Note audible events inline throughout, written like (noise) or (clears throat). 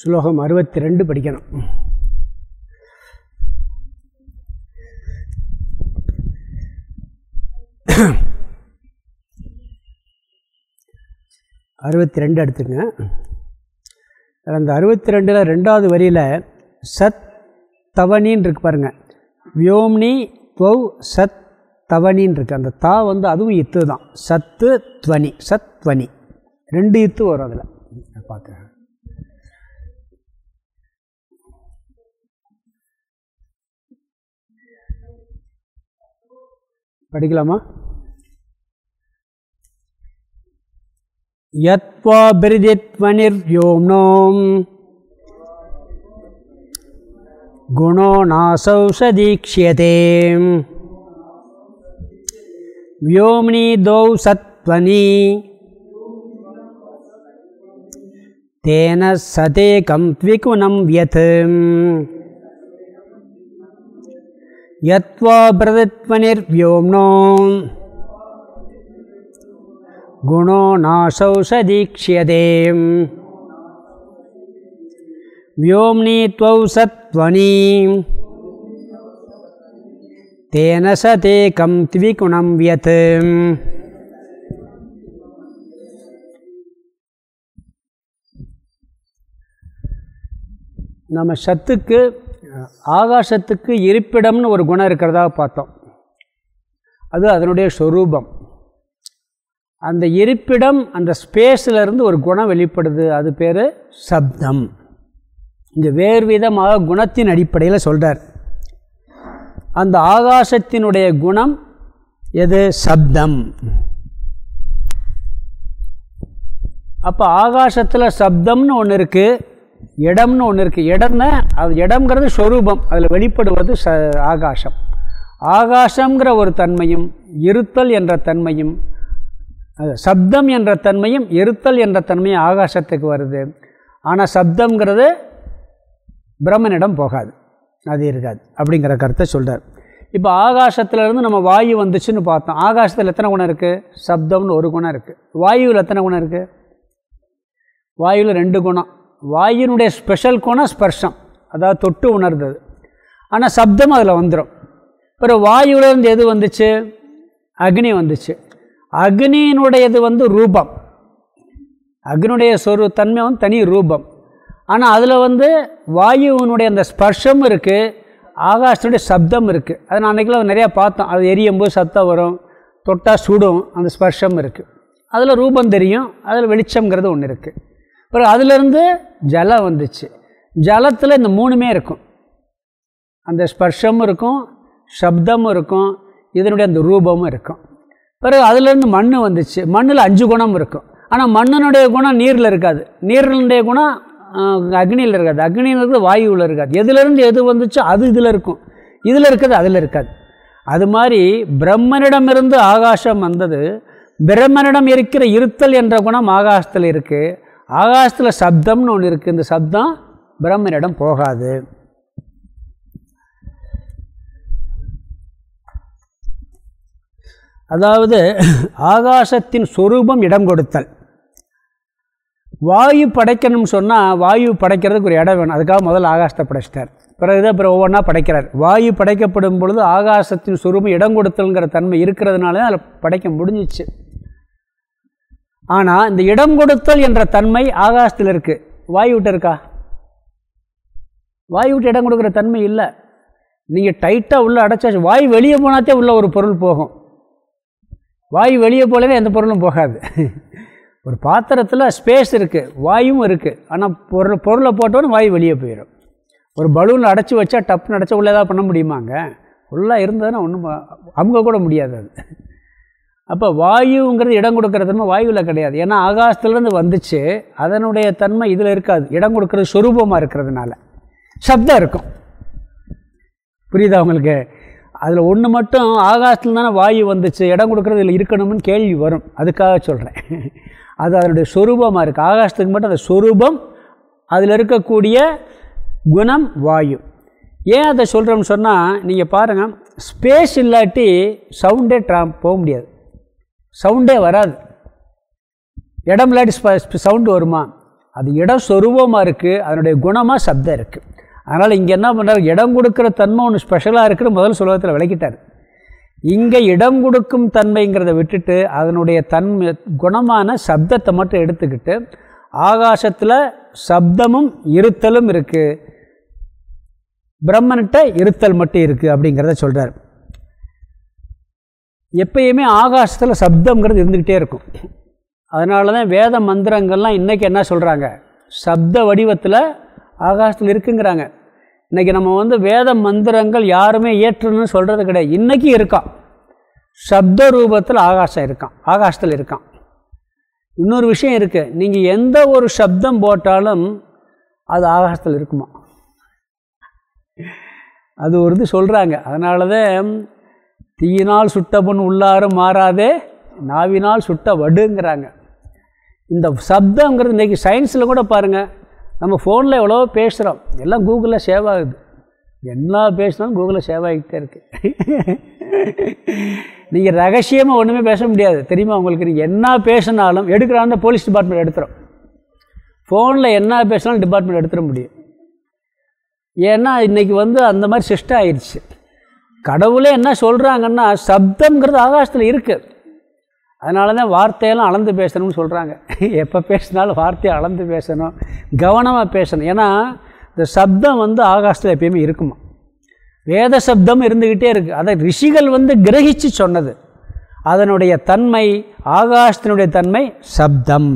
ஸ்லோகம் அறுபத்தி ரெண்டு படிக்கணும். அறுபத்தி ரெண்டு எடுத்துங்க அந்த அறுபத்தி ரெண்டில் ரெண்டாவது வரியில் சத் தவணின்னு இருக்கு பாருங்க. வியோம்னி துவ் சத் தவணின்னு இருக்கு. அந்த தா வந்து அதுவும் இத்து தான் சத்து துவனி சத் துவனி ரெண்டு இத்து வரும் அதில். பார்க்குறேன். படிக்கலாமா யத்வா பிரிதித்வனிர்யோம்னோம் गुणो नासौषधीक्ष्यते व्योम्नि द्वौ सत्त्वनि तेन सतेकं யத்வா பிரதித்மனிர் வியோம்னோ. குணோ நாசௌ சதீக்ஷியதே. வியோம்னி த்வௌ சத்வனி. தேன சதேகம் திவிகுணம் வியத். நம்ம சத்துக்கு ஆகாசத்துக்கு இருப்பிடம்னு ஒரு குணம் இருக்கிறதா பார்த்தோம். அது அதனுடைய சொரூபம். அந்த இருப்பிடம் அந்த ஸ்பேஸிலிருந்து ஒரு குணம் வெளிப்படுது. அது பேர் சப்தம். இங்கே வேறு விதமாக குணத்தின் அடிப்படையில் சொல்கிறார் அந்த ஆகாசத்தினுடைய குணம் எது? சப்தம். அப்போ ஆகாசத்தில் சப்தம்னு ஒன்று இருக்குது இடம்னு ஒன்று இருக்குது இடம்னா அது இடம்ங்கிறது ஸ்வரூபம் அதில் வெளிப்படுவது ச ஆகாசம். ஆகாசங்கிற ஒரு தன்மையும் இருத்தல் என்ற தன்மையும் அது சப்தம் என்ற தன்மையும் இருத்தல் என்ற தன்மையும் ஆகாசத்துக்கு வருது. ஆனால் சப்தங்கிறது பிரம்மனிடம் போகாது. அது இருக்காது. அப்படிங்கிற கருத்தை சொல்கிறார் இப்போ ஆகாசத்துலேருந்து நம்ம வாயு வந்துச்சுன்னு பார்த்தோம். ஆகாசத்தில் எத்தனை குணம் இருக்குது சப்தம்னு ஒரு குணம் இருக்குது வாயுவில் எத்தனை குணம் இருக்குது வாயுவில் ரெண்டு குணம். வாயுனுடைய ஸ்பெஷல் கோணம் ஸ்பர்ஷம். அதாவது தொட்டு உணர்ந்தது. ஆனால் சப்தம் அதில் வந்துடும் அப்புறம் வாயுலேருந்து எது வந்துச்சு? அக்னி வந்துச்சு. அக்னியினுடையது வந்து ரூபம். அக்னியுடைய சொரு தன்மை வந்து தனி ரூபம். ஆனால் அதில் வந்து வாயுவினுடைய அந்த ஸ்பர்ஷம் இருக்குது ஆகாசனுடைய சப்தம் இருக்குது அது நான் அன்றைக்கெலாம் நிறையா பார்த்தோம். அது எரியும் போது சத்தம் வரும். தொட்டால் சுடும். அந்த ஸ்பர்ஷம் இருக்குது அதில் ரூபம் தெரியும். அதில் வெளிச்சம்ங்கிறது ஒன்று இருக்குது அப்புறம் அதிலேருந்து ஜலம் வந்துச்சு. ஜலத்தில் இந்த மூணுமே இருக்கும். அந்த ஸ்பர்ஷமும் இருக்கும் சப்தமும் இருக்கும் இதனுடைய அந்த ரூபமும் இருக்கும். பிறகு அதுலேருந்து மண் வந்துச்சு. மண்ணில் அஞ்சு குணம் இருக்கும். ஆனால் மண்ணினுடைய குணம் நீரில் இருக்காது. நீரினுடைய குணம் அக்னியில் இருக்காது. அக்னியில் இருக்கிறது வாயுவில் இருக்காது. எதுலேருந்து எது வந்துச்சோ அது இதில் இருக்கும். இதில் இருக்கிறது அதில் இருக்காது. அது மாதிரி பிரம்மனிடமிருந்து ஆகாசம் வந்தது. பிரம்மனிடம் இருக்கிற இருத்தல் என்ற குணம் ஆகாசத்தில் இருக்குது ஆகாசத்தில் சப்தம்னு ஒன்று இருக்குது இந்த சப்தம் பிரம்மனிடம் போகாது. அதாவது ஆகாசத்தின் சொரூபம் இடம் கொடுத்தல். வாயு படைக்கணும்னு சொன்னால் வாயு படைக்கிறதுக்கு ஒரு இடம் வேணும். அதுக்காக முதல்ல ஆகாசத்தை படைச்சிட்டார். பிறகு இதை அப்புறம் ஒவ்வொன்றா படைக்கிறார். வாயு படைக்கப்படும் பொழுது ஆகாசத்தின் சொரூபம் இடம் கொடுத்தல்ங்கிற தன்மை இருக்கிறதுனால அதில் படைக்க முடிஞ்சிச்சு. ஆனால் இந்த இடம் கொடுத்தல் என்ற தன்மை ஆகாசத்தில் இருக்குது வாய் விட்டு இருக்கா? வாய் விட்டு இடம் கொடுக்குற தன்மை இல்லை. நீங்கள் டைட்டாக உள்ளே அடைச்சாச்சு வாயு வெளியே போனாத்தே உள்ள ஒரு பொருள் போகும். வாயு வெளியே போலவே எந்த பொருளும் போகாது. (laughs) ஒரு பாத்திரத்தில் ஸ்பேஸ் இருக்குது வாயும் இருக்குது ஆனால் பொருள் பொருளை போட்டோன்னு வாயு வெளியே போயிடும் ஒரு பலூனில் அடைச்சி வச்சா டப்புன்னு அடைச்சா உள்ளே ஏதாவது பண்ண முடியுமாங்க? உள்ளே இருந்ததுன்னா ஒன்றும் அமுக கூட முடியாது அது. அப்போ வாயுங்கிறது இடம் கொடுக்குற தன்மை வாயுவில் கிடையாது. ஏன்னா ஆகாசத்துலேருந்து வந்துச்சு அதனுடைய தன்மை இதில் இருக்காது. இடம் கொடுக்கறது சொரூபமாக இருக்கிறதுனால. சப்தம் இருக்கும். புரியுதா உங்களுக்கு? அதில் ஒன்று மட்டும் ஆகாசத்தில் தானே வாயு வந்துச்சு இடம் கொடுக்குறது இதில் இருக்கணும்னு கேள்வி வரும். அதுக்காக சொல்கிறேன் அது அதனுடைய சொரூபமாக இருக்குது ஆகாசத்துக்கு மட்டும் அந்த சொரூபம் அதில் இருக்கக்கூடிய குணம் வாயு. ஏன் அதை சொல்கிறோம்னு சொன்னால் நீங்கள் பாருங்கள் ஸ்பேஸ் இல்லாட்டி சவுண்டே ட்ரா போக முடியாது. சவுண்டே வராது. இடம் இல்லாட்டி சவுண்டு வருமா? அது இடம் சொரூபமாக இருக்குது அதனுடைய குணமாக சப்தம் இருக்குது அதனால் இங்கே என்ன பண்ணுறாரு இடம் கொடுக்குற தன்மை ஒன்று ஸ்பெஷலாக இருக்குன்னு முதல் சுலகத்தில் விளக்கிட்டார். இங்கே இடம் கொடுக்கும் தன்மைங்கிறத விட்டுட்டு அதனுடைய தன்மை குணமான சப்தத்தை மட்டும் எடுத்துக்கிட்டு ஆகாசத்தில் சப்தமும் இருத்தலும் இருக்குது பிரம்மன்கிட்ட இருத்தல் மட்டும் இருக்குது அப்படிங்கிறத சொல்கிறார் எப்பயுமே ஆகாசத்தில் சப்தங்கிறது இருந்துக்கிட்டே இருக்கும். அதனால தான் வேத மந்திரங்கள்லாம் இன்றைக்கி என்ன சொல்கிறாங்க சப்த வடிவத்தில் ஆகாசத்தில் இருக்குங்கிறாங்க. இன்றைக்கி நம்ம வந்து வேத மந்திரங்கள் யாருமே ஏற்றணும்னு சொல்கிறது கிடையாது. இன்றைக்கும் இருக்கான் சப்த ரூபத்தில் ஆகாசம் இருக்கான். ஆகாசத்தில் இருக்கான். இன்னொரு விஷயம் இருக்குது நீங்கள் எந்த ஒரு சப்தம் போட்டாலும் அது ஆகாசத்தில் இருக்குமா? அது ஒரு இது சொல்கிறாங்க அதனால தான் தீயினால் சுட்ட உள்ளாரும் மாறாதே நாவினால் சுட்ட வடுங்கிறாங்க. இந்த சப்தங்கிறது இன்றைக்கி சயின்ஸில் கூட பாருங்கள் நம்ம ஃபோனில் எவ்வளோ பேசுகிறோம் எல்லாம் கூகுளில் சேவ் ஆகுது. என்ன பேசினாலும் கூகுளில் சேவ் ஆகிக்கிட்டே இருக்குது நீங்கள் ரகசியமாக ஒன்றுமே பேச முடியாது. தெரியுமா உங்களுக்கு? நீங்கள் என்ன பேசினாலும் எடுக்கிறாங்க போலீஸ் டிபார்ட்மெண்ட் எடுத்துரும். ஃபோனில் என்ன பேசினாலும் டிபார்ட்மெண்ட் எடுத்துட முடியும். ஏன்னா இன்றைக்கி வந்து அந்த மாதிரி சிஸ்டம் ஆயிடுச்சு கடவுளே என்ன சொல்கிறாங்கன்னா சப்தங்கிறது ஆகாசத்தில் இருக்குது அதனால தான் வார்த்தையெல்லாம் அளந்து பேசணும்னு சொல்கிறாங்க எப்போ பேசினாலும் வார்த்தையை அளந்து பேசணும் கவனமாக பேசணும். ஏன்னா இந்த சப்தம் வந்து ஆகாசத்தில் எப்பயுமே இருக்குமா? வேத சப்தம் இருந்துக்கிட்டே இருக்குது அதை ரிஷிகள் வந்து கிரகிச்சு சொன்னது. அதனுடைய தன்மை ஆகாசத்தினுடைய தன்மை சப்தம்.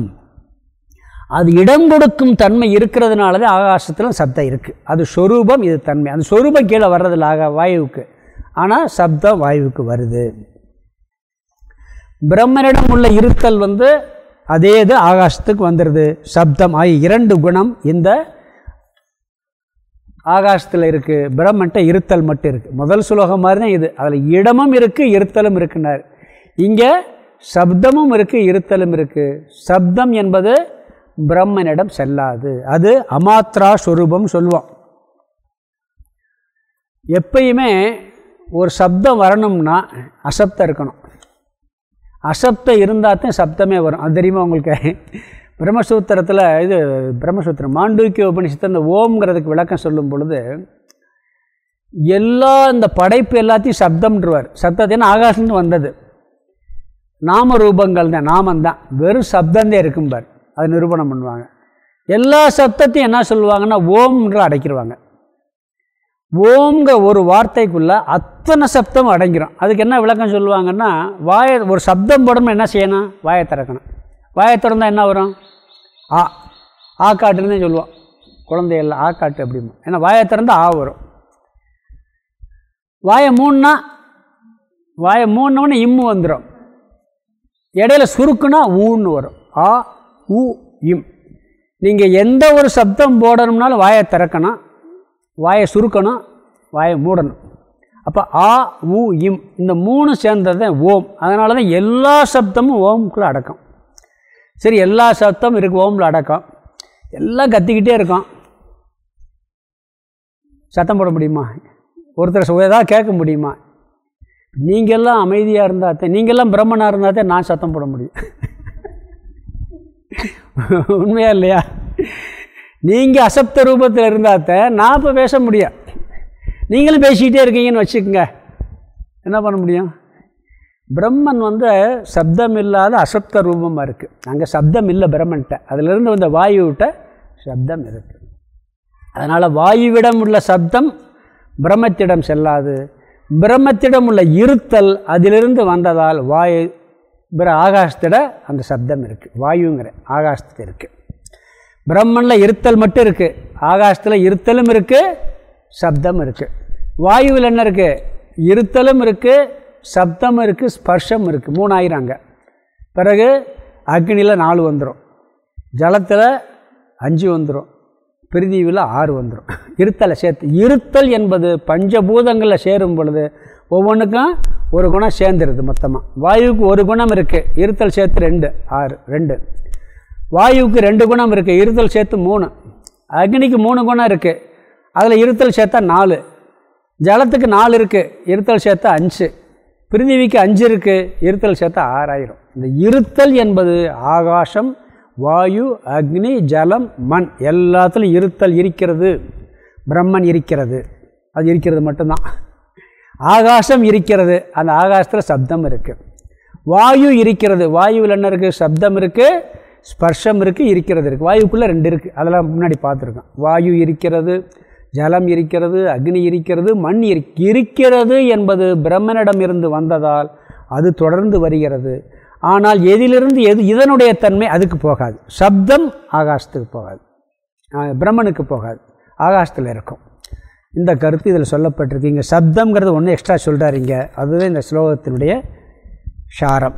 அது இடம் கொடுக்கும் தன்மை இருக்கிறதுனால தான் ஆகாசத்தில் சப்தம் இருக்குது அது சொரூபம் இது தன்மை. அந்த சொரூபம் கீழே வர்றதில்ல ஆக வாயுவுக்கு. ஆனால் சப்தம் வாயுவுக்கு வருது. பிரம்மனிடம் உள்ள இருத்தல் வந்து அதே இது ஆகாசத்துக்கு வந்துடுது சப்தம் ஆகிய இரண்டு குணம் இந்த ஆகாசத்தில் இருக்குது பிரம்மன்ட்ட இருத்தல் மட்டும் இருக்குது முதல் சுலோகம் மாதிரி தான் இது. அதில் இடமும் இருக்குது இருத்தலும் இருக்குனார் இங்கே சப்தமும் இருக்குது இருத்தலும் இருக்குது சப்தம் என்பது பிரம்மனிடம் செல்லாது. அது அமாத்ரா ஸ்வரூபம் சொல்லுவோம். எப்பயுமே ஒரு சப்தம் வரணும்னா அசப்தம் இருக்கணும். அசப்தம் இருந்தால் தான் சப்தமே வரும். அது தெரியுமா உங்களுக்கு? பிரம்மசூத்திரத்தில் இது பிரம்மசூத்திரம் மாண்டூக்கிய உபனிஷத்தை அந்த ஓம்ங்கிறதுக்கு விளக்கம் சொல்லும் பொழுது எல்லா இந்த படைப்பு எல்லாத்தையும் சப்தம்ன்றவர். சப்தத்தின் ஆகாசம்னு வந்தது. நாம ரூபங்கள் தான் நாமந்தான் வெறும் சப்தந்தே இருக்கும்பார். அது நிரூபணம் பண்ணுவாங்க. எல்லா சப்தத்தையும் என்ன சொல்லுவாங்கன்னா ஓம்ன்ற அடைக்கிடுவாங்க ஓம்ங்க ஒரு வார்த்தைக்குள்ளே அத்தனை சப்தம் அடங்கிடும் அதுக்கு என்ன விளக்கம் சொல்லுவாங்கன்னா வாயை ஒரு சப்தம் படணும் என்ன செய்யணும்? வாயை திறக்கணும். வாயை திறந்தால் என்ன வரும்? ஆ. ஆ காட்டுன்னு சொல்லுவோம். குழந்தைகள் ஆ காட்டு அப்படிமா. ஏன்னா வாயை திறந்தால் ஆ வரும். வாயை மூணுனா வாயை மூணுனோடனே இம்மு வந்துடும் இடையில சுருக்குனா ஊன்னு வரும். ஆ உ இம். நீங்கள் எந்த ஒரு சப்தம் போடணும்னாலும் வாயை திறக்கணும். வாயை சுருக்கணும் வாயை மூடணும். அப்போ ஆ உ இம் இந்த மூணு சேர்ந்தது தான் ஓம். அதனால தான் எல்லா சப்தமும் ஓம்குள்ளே அடக்கம். சரி எல்லா சப்தமும் இருக்குது ஓமில் அடக்கம். எல்லாம் கத்திக்கிட்டே இருக்கும். சத்தம் போட முடியுமா? ஒருத்தர் ஏதாவது கேட்க முடியுமா? நீங்கள்லாம் அமைதியாக இருந்தால் தான் நீங்கள்லாம் பிரம்மனாக இருந்தால் தான் நான் சத்தம் போட முடியும். உண்மையா இல்லையா? நீங்கள் அசப்த ரூபத்தில் இருந்தாத்த நான் இப்போ பேச முடியும் நீங்களும் பேசிக்கிட்டே இருக்கீங்கன்னு வச்சுக்கோங்க. என்ன பண்ண முடியும்? பிரம்மன் வந்து சப்தம் இல்லாத அசப்த ரூபமாக இருக்குது அங்கே சப்தம் இல்லை பிரம்மன்ட்ட. அதிலிருந்து வந்த வாயுவிட்ட சப்தம் இருக்குது அதனால் வாயுவிடம் உள்ள சப்தம் பிரம்மத்திடம் செல்லாது. பிரம்மத்திடம் உள்ள இருத்தல் அதிலிருந்து வந்ததால் வாயு பிற ஆகாசத்திட அந்த சப்தம் இருக்குது வாயுங்கிற ஆகாசத்தில் இருக்குது பிரம்மனில் இருத்தல் மட்டும் இருக்குது ஆகாசத்தில் இருத்தலும் இருக்குது சப்தம் இருக்குது வாயுவில் என்ன இருக்குது இருத்தலும் இருக்குது சப்தம் இருக்குது ஸ்பர்ஷம் இருக்குது மூணாயிரங்க. பிறகு அக்னியில் நாலு வந்துடும் ஜலத்தில் அஞ்சு வந்துடும் பிரிதிவில் ஆறு வந்துடும் இருத்தலை சேர்த்து இருத்தல் என்பது பஞ்சபூதங்களில் சேரும் பொழுது ஒவ்வொன்றுக்கும் ஒரு குணம் சேர்ந்துருது மொத்தமாக வாயுவுக்கு ஒரு குணம் இருக்குது இருத்தல் சேர்த்து ரெண்டு ஆறு ரெண்டு. வாயுவுக்கு ரெண்டு குணம் இருக்குது இருத்தல் சேர்த்து மூணு. அக்னிக்கு மூணு குணம் இருக்குது அதில் இருத்தல் சேர்த்தா நாலு. ஜலத்துக்கு நாலு இருக்குது இருத்தல் சேர்த்தா அஞ்சு. பிரிதிவிக்கு அஞ்சு இருக்குது இருத்தல் சேர்த்தா ஆறாயிரம். இந்த இருத்தல் என்பது ஆகாசம் வாயு அக்னி ஜலம் மண். எல்லாத்துலையும் இருத்தல் இருக்கிறது. பிரம்மன் இருக்கிறது. அது இருக்கிறது மட்டும்தான். ஆகாசம் இருக்கிறது. அந்த ஆகாசத்தில் சப்தம் இருக்குது வாயு இருக்கிறது. வாயுவில் என்ன இருக்குது சப்தம் இருக்குது ஸ்பர்ஷம் இருக்குது இருக்கிறது இருக்குது வாயுக்குள்ளே ரெண்டு இருக்குது அதெல்லாம் முன்னாடி பார்த்துருக்கோம். வாயு இருக்கிறது ஜலம் இருக்கிறது அக்னி இருக்கிறது மண் இருக்கிறது என்பது பிரம்மனிடம் இருந்து வந்ததால் அது தொடர்ந்து வருகிறது. ஆனால் எதிலிருந்து எது இதனுடைய தன்மை அதுக்கு போகாது. சப்தம் ஆகாசத்துக்கு போகாது. பிரம்மனுக்கு போகாது. ஆகாசத்தில் இருக்கும். இந்த கருத்து இதில் சொல்லப்பட்டிருக்கு. இங்கே சப்தங்கிறது ஒன்று எக்ஸ்ட்ரா சொல்கிறாரிங்க அதுவே இந்த ஸ்லோகத்தினுடைய சாரம்.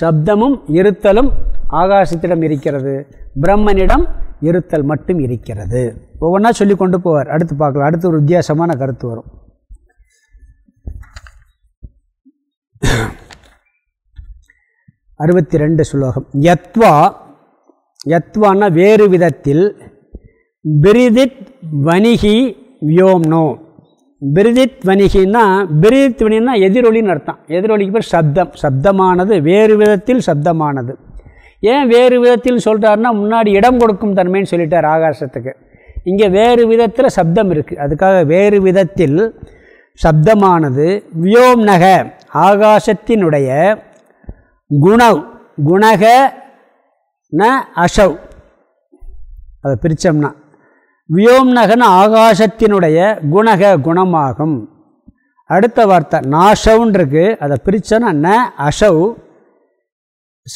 சப்தமும் இருத்தலும் ஆகாசத்திடம் இருக்கிறது. பிரம்மனிடம் இருத்தல் மட்டும் இருக்கிறது. ஒவ்வொன்றா சொல்லி கொண்டு போவார். அடுத்து பார்க்கலாம். அடுத்து ஒரு வித்தியாசமான கருத்து வரும். அறுபத்தி ரெண்டு ஸ்லோகம் யத்வா யத்வான்னா வேறு விதத்தில் பிரிதித் வணிகி வியோம்னோ. பிரிதித் வணிகின்னா பிரிதித் வணிகன்னா எதிரொலின்னு அர்த்தம். எதிரொலிக்கு பேர் சப்தம். சப்தமானது வேறு விதத்தில் சப்தமானது. ஏன் வேறு விதத்தில் சொல்கிறாருன்னா முன்னாடி இடம் கொடுக்கும் தன்மைன்னு சொல்லிட்டார் ஆகாசத்துக்கு. இங்கே வேறு விதத்தில் சப்தம் இருக்குது அதுக்காக வேறு விதத்தில் சப்தமானது வியோம்நக ஆகாசத்தினுடைய குணவ். குணக ந அசவ் அதை பிரித்தோம்னா வியோம்நகன் ஆகாசத்தினுடைய குணக குணமாகும். அடுத்த வார்த்தை நாஷவுன் இருக்கு அதை பிரித்தோன்னா ந அசவ்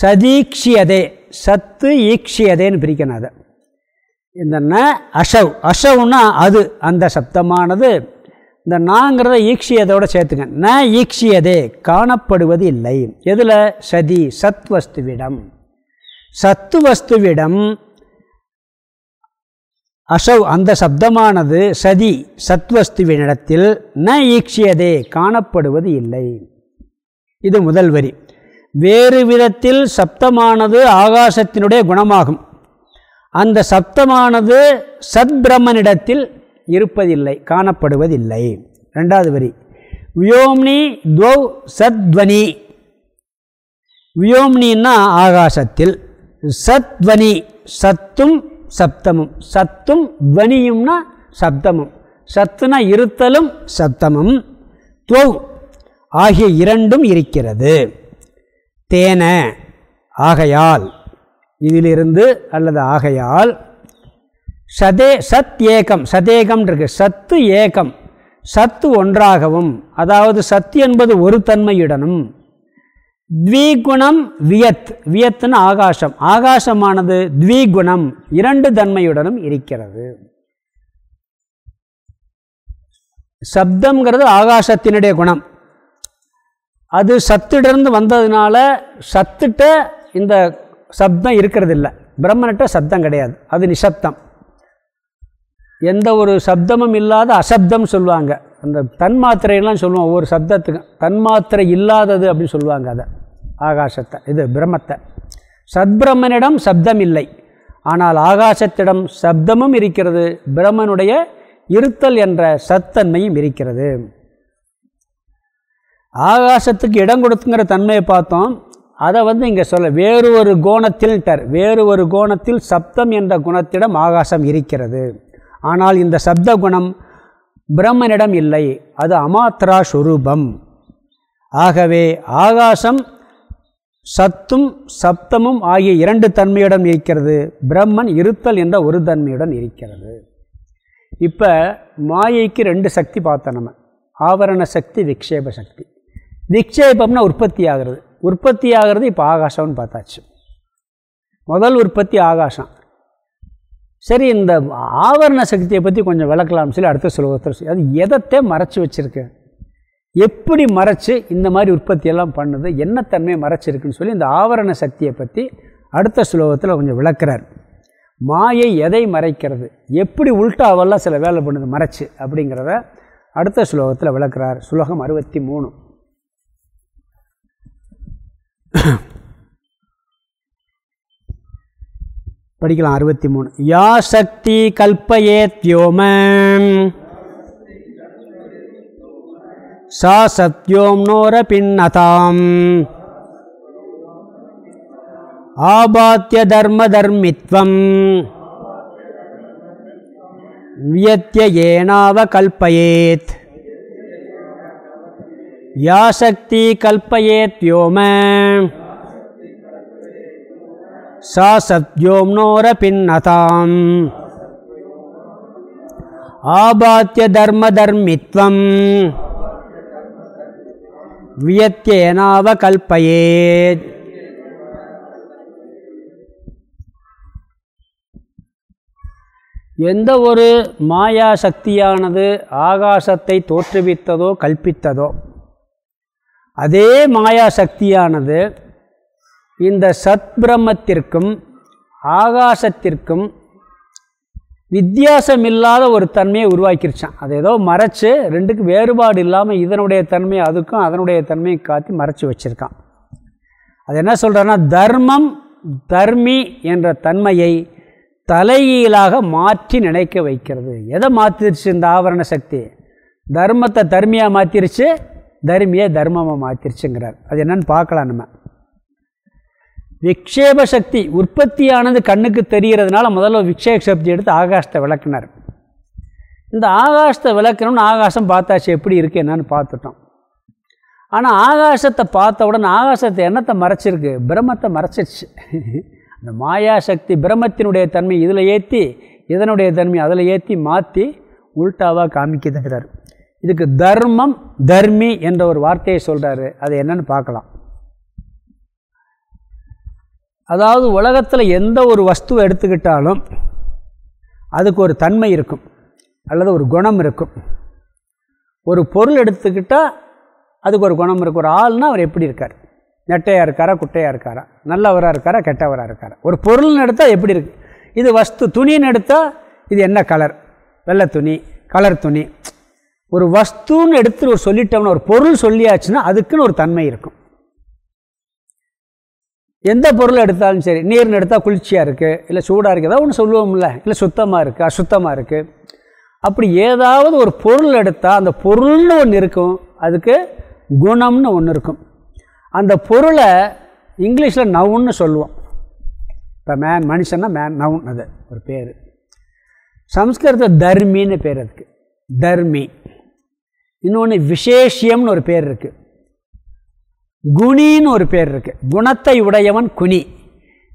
சதீக்ஷியதே சத்து ஈக்ஷியதேன்னு பிரிக்கணும் அதை. இந்த ந அசவ் அசவுன்னா அது அந்த சப்தமானது. இந்த நாங்கிறத ஈக்ஷியதோடு சேர்த்துங்க. ந ஈக்ஷியதே காணப்படுவது இல்லை. எதில்? சதி சத்வஸ்துவிடம். வஸ்துவிடம் அசௌ அந்த சப்தமானது சதி சத்வஸ்துவினிடத்தில் ந ஈக்ஷியதே காணப்படுவது இல்லை. இது முதல் வரி. வேறு விதத்தில் சப்தமானது ஆகாசத்தினுடைய குணமாகும். அந்த சப்தமானது சத்பிரமனிடத்தில் இருப்பதில்லை காணப்படுவதில்லை. ரெண்டாவது வரி. வியோம்னி துவௌ சத்வனி. வியோம்னின்னா ஆகாசத்தில். சத்வனி சத்தும் சப்தமும். சத்தும் துவனியும்னா சப்தமும். சத்துனா இருத்தலும் சப்தமும். துவ் ஆகிய இரண்டும் இருக்கிறது. தேன. ஆகையால். இதிலிருந்து அல்லது ஆகையால். சதே சத் ஏகம். சதேகம் இருக்கு. சத்து ஏகம். சத்து ஒன்றாகவும். அதாவது சத்து என்பது ஒரு தன்மையுடனும். த்விகுணம் வியத். வியத்துன்னு ஆகாசம். ஆகாசமானது த்விகுணம். இரண்டு தன்மையுடனும் இருக்கிறது. சப்தங்கிறது ஆகாசத்தினுடைய குணம். அது சத்திடருந்து வந்ததுனால சத்துட்ட இந்த சப்தம் இருக்கிறது இல்லை பிரம்மனிட்ட சப்தம் கிடையாது. அது நிசப்தம். எந்த ஒரு சப்தமும் இல்லாத அசப்தம் சொல்லுவாங்க. அந்த தன்மாத்திரையெல்லாம் சொல்லுவோம். ஒவ்வொரு சப்தத்துக்கும் தன்மாத்திரை இல்லாதது அப்படின்னு சொல்லுவாங்க அதை. ஆகாசத்தை இது பிரம்மத்தை. சத்பிரமனிடம் சப்தம் இல்லை ஆனால் ஆகாசத்திடம் சப்தமும் இருக்கிறது பிரம்மனுடைய இருத்தல் என்ற சத்தன்மையும் இருக்கிறது. ஆகாசத்துக்கு இடம் கொடுத்துங்கிற தன்மையை பார்த்தோம். அதை வந்து இங்கே சொல்ல வேறு ஒரு கோணத்தில்ட்டார் வேறு ஒரு கோணத்தில் சப்தம் என்ற குணத்திடம் ஆகாசம் இருக்கிறது. ஆனால் இந்த சப்த குணம் பிரம்மனிடம் இல்லை அது அமாத்ரா ஸ்வரூபம் ஆகவே ஆகாசம் சத்தும் சப்தமும் ஆகிய இரண்டு தன்மையுடன் இருக்கிறது. பிரம்மன் இருத்தல் என்ற ஒரு தன்மையுடன் இருக்கிறது. இப்போ மாயைக்கு ரெண்டு சக்தி பார்த்தோம் நம்ம. ஆவரண சக்தி விக்ஷேப சக்தி. விக்ஷேபம்னா உற்பத்தி ஆகிறது. உற்பத்தி ஆகிறது இப்போ ஆகாசம்னு பார்த்தாச்சு. முதல் உற்பத்தி ஆகாசம். சரி இந்த ஆவரண சக்தியை பற்றி கொஞ்சம் விளக்கலாம் சொல்லி அடுத்த சுலோகத்தில் அது எதத்தை மறைச்சி வச்சுருக்கேன் எப்படி மறைச்சு இந்த மாதிரி உற்பத்தியெல்லாம் பண்ணுது என்ன தன்மையை மறைச்சிருக்குன்னு சொல்லி இந்த ஆவரண சக்தியை பற்றி அடுத்த ஸ்லோகத்தில் கொஞ்சம் விளக்குறார். மாயை எதை மறைக்கிறது? எப்படி உள்டாவெல்லாம் சில வேலை பண்ணுது மறைச்சு அப்படிங்கிறத அடுத்த ஸ்லோகத்தில் விளக்குறார். சுலோகம் அறுபத்தி மூணு படிக்கலாம் அறுபத்தி மூணு யா சக்தி கல்பயேத்யோம சா சத்யோம்னோர பின்னதாம் ஆபாத்திய தர்ம தர்மித்வம் வியத்திய ஏனாவ கல்பயேத் யா சக்தி கல்பயேத் வ்யோம சா சத்யோம்னோர பின்னதாம் ஆபாத்திய தர்ம தர்மித்வம் வியத்தியேனாவ கல்பயேத் எந்த ஒரு மாயா சக்தியானது ஆகாசத்தை தோற்றுவித்ததோ கல்பித்ததோ அதே மாயா சக்தியானது இந்த சத்பிரமத்திற்கும் ஆகாசத்திற்கும் வித்தியாசமில்லாத ஒரு தன்மையை உருவாக்கிருச்சான். அதை ஏதோ மறைச்சு ரெண்டுக்கு வேறுபாடு இல்லாமல் இதனுடைய தன்மையை அதுக்கும் அதனுடைய தன்மையை காத்தி மறைச்சி வச்சுருக்கான். அது என்ன சொல்கிறேன்னா தர்மம் தர்மி என்ற தன்மையை தலையீழாக மாற்றி நினைக்க வைக்கிறது. எதை மாற்றிருச்சு இந்த ஆவரண சக்தி? தர்மத்தை தர்மியாக மாற்றிருச்சு தர்மியை தர்மமாக மாற்றிருச்சுங்கிறார் அது என்னன்னு பார்க்கலாம் நம்ம. விக்ஷேப சக்தி உற்பத்தியானது கண்ணுக்கு தெரிகிறதுனால முதல்ல விக்ஷேப சக்தி எடுத்து ஆகாசத்தை விளக்குனார். இந்த ஆகாசத்தை விளக்கணும்னு ஆகாசம் பார்த்தாச்சு எப்படி இருக்குது என்னன்னு பார்த்துட்டோம். ஆனால் ஆகாசத்தை பார்த்த உடனே ஆகாசத்தை என்னத்தை மறைச்சிருக்கு? பிரம்மத்தை மறைச்சிருச்சு. அந்த மாயா சக்தி பிரம்மத்தினுடைய தன்மை இதில் ஏற்றி இதனுடைய தன்மை அதில் ஏற்றி மாற்றி உல்ட்டாவாக காமிக்குதுங்கிறார். இதுக்கு தர்மம் தர்மி என்ற ஒரு வார்த்தையை சொல்கிறாரு அது என்னென்னு பார்க்கலாம். அதாவது உலகத்தில் எந்த ஒரு வஸ்துவை எடுத்துக்கிட்டாலும் அதுக்கு ஒரு தன்மை இருக்கும். அல்லது ஒரு குணம் இருக்கும். ஒரு பொருள் எடுத்துக்கிட்டால் அதுக்கு ஒரு குணம் இருக்கும். ஒரு ஆள்னால் அவர் எப்படி இருக்கார்? நெட்டையாக இருக்காரா குட்டையாக இருக்காரா? நல்லவராக இருக்காரா கெட்டவராக இருக்காரா? ஒரு பொருள்னு எடுத்தால் எப்படி இருக்குது இது வஸ்து துணின்னு எடுத்தால் இது என்ன கலர் வெள்ளை துணி கலர் துணி. ஒரு வஸ்துன்னு எடுத்து ஒரு சொல்லிட்டோம்னா ஒரு பொருள் சொல்லியாச்சுன்னா அதுக்குன்னு ஒரு தன்மை இருக்கும். எந்த பொருள் எடுத்தாலும் சரி நீர்னு எடுத்தால் குளிர்ச்சியாக இருக்குது இல்லை சூடாக இருக்குது ஏதாவது ஒன்று சொல்லுவோம்ல இல்லை சுத்தமாக இருக்குது அசுத்தமாக இருக்குது அப்படி ஏதாவது ஒரு பொருள் எடுத்தால் அந்த பொருள்னு ஒன்று இருக்கும் அதுக்கு குணம்னு ஒன்று இருக்கும். அந்த பொருளை இங்கிலீஷில் நவுன்னு சொல்லுவோம். இப்போ மேன் மனுஷன்னா மேன் நவுன் அது ஒரு பேர். சம்ஸ்கிருத தர்மின்னு பேர் அதுக்கு. தர்மி. இன்னொன்று விசேஷியம்னு ஒரு பேர் இருக்குது குணின்னு ஒரு பேர் இருக்குது குணத்தை உடையவன் குனி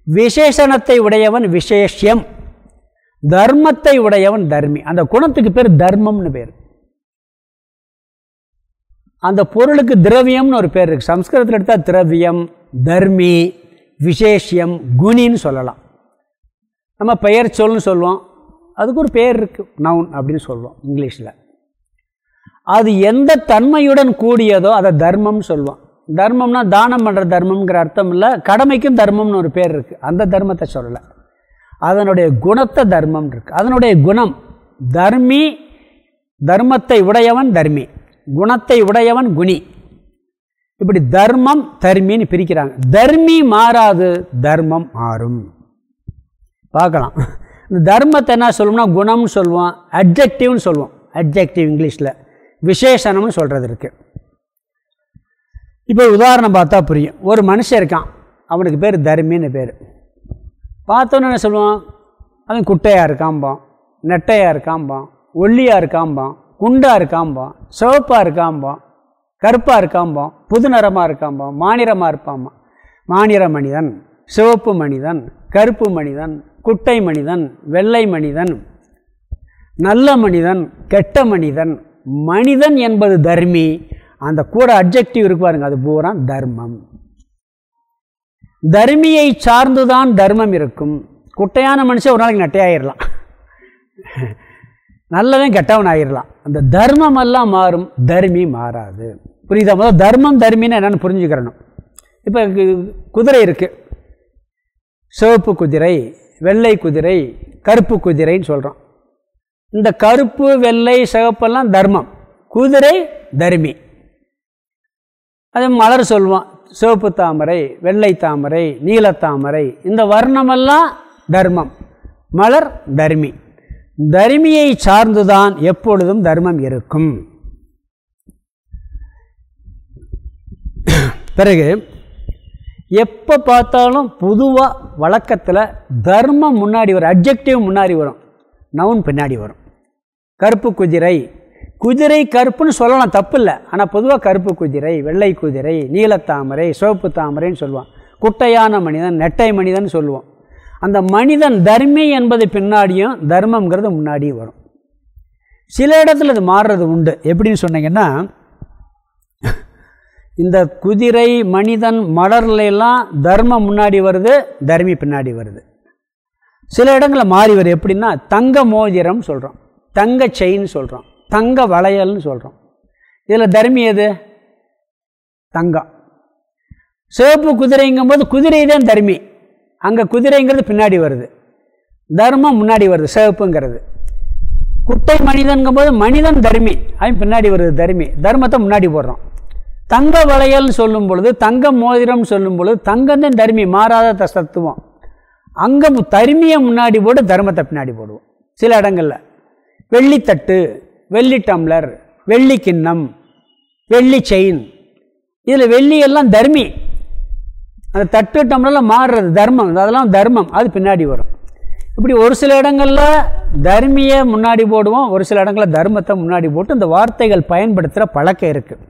விசேஷணத்தை உடையவன் விசேஷியம் தர்மத்தை உடையவன் தர்மி. அந்த குணத்துக்கு பேர் தர்மம்னு பேர். அந்த பொருளுக்கு திரவியம்னு ஒரு பேர் இருக்குது சம்ஸ்கிருதத்தில் எடுத்தால் திரவியம் தர்மி விசேஷியம் குணின்னு சொல்லலாம். நம்ம பெயர் சொல்னு சொல்லுவோம். அதுக்கு ஒரு பேர் இருக்குது நவுன் அப்படின்னு சொல்லுவோம் இங்கிலீஷில். அது எந்த தன்மையுடன் கூடியதோ அதை தர்மம்னு சொல்லுவோம். தர்மம்னா தானம் பண்ணுற தர்மம்ங்கிற அர்த்தம் இல்லை கடமைக்கும் தர்மம்னு ஒரு பேர் இருக்குது அந்த தர்மத்தை சொல்லலை. அதனுடைய குணத்தை தர்மம் இருக்குது அதனுடைய குணம் தர்மி தர்மத்தை உடையவன் தர்மி. குணத்தை உடையவன் குணி. இப்படி தர்மம் தர்மின்னு பிரிக்கிறாங்க. தர்மி மாறாது தர்மம் மாறும். பார்க்கலாம். இந்த தர்மத்தை என்ன சொல்லுவோம்னா குணம்னு சொல்லுவோம் அப்ஜெக்டிவ்னு சொல்லுவோம். அப்ஜெக்டிவ் இங்கிலீஷில். விசேஷனம்னு சொல்கிறது இருக்குது இப்போ உதாரணம் பார்த்தா புரியும். ஒரு மனுஷன் இருக்கான். அவனுக்கு பேர் தர்மின்னு பேர். பார்த்தோன்னு என்ன சொல்லுவான்? அவன் குட்டையாக இருக்காம்பான். நெட்டையாக இருக்காம்பான். ஒல்லியாக இருக்காம்பான். குண்டாக இருக்காம்பான். சிவப்பாக இருக்காம்பான். கருப்பாக இருக்காம்பான். புது நிறமாக இருக்காம்பான். மாநிறமாக இருப்பாம்மா மாநிற மனிதன் சிவப்பு மனிதன் கருப்பு மனிதன் குட்டை மனிதன் வெள்ளை மனிதன் நல்ல மனிதன் கெட்ட மனிதன். மனிதன் என்பது தர்மி. அந்த கூட அப்ஜெக்டிவ் இருக்கு பாருங்க அது பூரா தர்மம். தர்மியை சார்ந்துதான் தர்மம் இருக்கும். குட்டையான மனுஷன் ஒரு நாளைக்கு நட்டையாயிடலாம் நல்லவன் கெட்டவன் ஆயிடலாம் அந்த தர்மம் எல்லாம் மாறும் தர்மி மாறாது. புரியுதா? முதல் தர்மம் தர்மின்னு என்னென்னு புரிஞ்சுக்கிறணும். இப்போ குதிரை இருக்குது சிவப்பு குதிரை வெள்ளை குதிரை கருப்பு குதிரைன்னு சொல்கிறோம் இந்த கருப்பு வெள்ளை சிவப்பெல்லாம் தர்மம். குதிரை தர்மி. அது மலர் சொல்லுவோம் சிவப்பு தாமரை வெள்ளை தாமரை நீலத்தாமரை இந்த வர்ணமெல்லாம் தர்மம். மலர் தர்மி. தர்மியை சார்ந்துதான் எப்பொழுதும் தர்மம் இருக்கும். பிறகு எப்போ பார்த்தாலும் பொதுவாக வழக்கத்தில் தர்மம் முன்னாடி வரும் அப்ஜெக்டிவ் முன்னாடி வரும் நவுன் பின்னாடி வரும். கருப்பு குதிரை குதிரை கருப்புன்னு சொல்லலாம் தப்பு இல்லை ஆனால் பொதுவாக கருப்பு குதிரை வெள்ளை குதிரை நீலத்தாமரை சிவப்பு தாமரைன்னு சொல்லுவான் குட்டையான மனிதன் நெட்டை மனிதன் சொல்லுவோம். அந்த மனிதன் தர்மி என்பது பின்னாடியும் தர்மங்கிறது முன்னாடியும் வரும். சில இடத்துல இது மாறுறது உண்டு. எப்படின்னு சொன்னீங்கன்னா இந்த குதிரை மனிதன் மலர்லாம் தர்மம் முன்னாடி வருது தர்மி பின்னாடி வருது. சில இடங்களில் மாறி வருது. எப்படின்னா தங்க மோதிரம் சொல்கிறோம் தங்க செயின் சொல்கிறோம் தங்க வளையல்னு சொல்கிறோம் இதில் தர்மி எது? தங்கம். சிவப்பு குதிரைங்கும் போது குதிரை தான் தர்மி. அங்கே குதிரைங்கிறது பின்னாடி வருது. தர்மம் முன்னாடி வருது சிவப்புங்கிறது. குட்டை மனிதன்கும் போது மனிதன் தர்மி. அவன் பின்னாடி வருது தர்மி. தர்மத்தை முன்னாடி போடுறோம். தங்க வளையல்னு சொல்லும் பொழுது தங்க மோதிரம் சொல்லும் பொழுது தங்கம் தான் தர்மி மாறாத தத்துவம் அங்கே தர்மியை முன்னாடி போட்டு தர்மத்தை பின்னாடி போடுவோம். சில இடங்களில். வெள்ளித்தட்டு வெள்ளி டம்ளர் வெள்ளி கிண்ணம் வெள்ளி செயின். இதில் வெள்ளி எல்லாம் தர்மி. அந்த தட்டு டம்ளரில் மாறுறது தர்மம். அதெல்லாம் தர்மம். அது பின்னாடி வரும். இப்படி ஒரு சில இடங்களில் தர்மியை முன்னாடி போடுவோம். ஒரு சில இடங்களில் தர்மத்தை முன்னாடி போட்டு இந்த வார்த்தைகள் பயன்படுத்துகிற பழக்கம் இருக்குது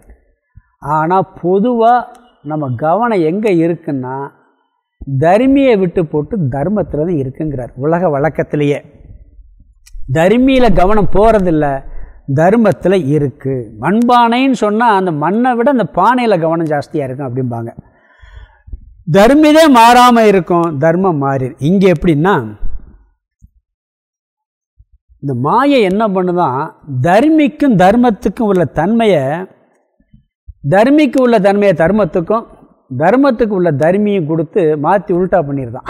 ஆனால் பொதுவாக நம்ம கவனம் எங்கே இருக்குன்னா தர்மியை விட்டு போட்டு தர்மத்தில் தான் இருக்குங்கிறார் உலக வழக்கத்திலேயே. தர்மியில் கவனம் போகிறதில்ல தர்மத்தில் இருக்குது மண்பானைன்னு சொன்னால் அந்த மண்ணை விட அந்த பானையில் கவனம் ஜாஸ்தியாக இருக்கும் அப்படிம்பாங்க. தர்மிதே மாறாமல் இருக்கும் தர்மம் மாறி இங்கே எப்படின்னா இந்த மாயை என்ன பண்ணுதான் தர்மிக்கும் தர்மத்துக்கும் உள்ள தன்மையை தர்மிக்கு உள்ள தன்மையை தர்மத்துக்கும் தர்மத்துக்கு உள்ள தர்மியும் கொடுத்து மாற்றி உல்ட்டா பண்ணிடுதான்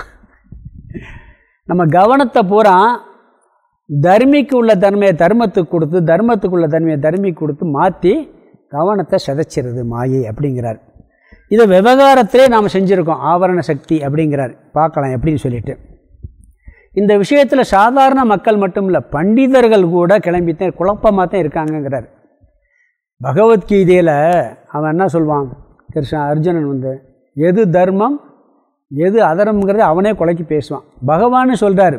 நம்ம கவனத்தை பூரா தர்மிக்கு உள்ள தன்மையை தர்மத்துக்கு கொடுத்து தர்மத்துக்கு உள்ள தன்மையை தர்மிக்கு கொடுத்து மாற்றி கவனத்தை சிதைச்சிருது மாயை அப்படிங்கிறார். இதை விவகாரத்திலே நாம் செஞ்சுருக்கோம் ஆவரண சக்தி அப்படிங்கிறார். பார்க்கலாம் எப்படின்னு சொல்லிட்டு. இந்த விஷயத்தில் சாதாரண மக்கள் மட்டும் இல்லை பண்டிதர்கள் கூட கிளம்பித்தான் குழப்பமாக தான் இருக்காங்கங்கிறார். பகவத்கீதையில் அவன் என்ன சொல்லுவான் கிருஷ்ணா அர்ஜுனன் வந்து எது தர்மம் எது அதர்மங்கிறத அவனே குலைக்கி பேசுவான். பகவான்னு சொல்கிறார்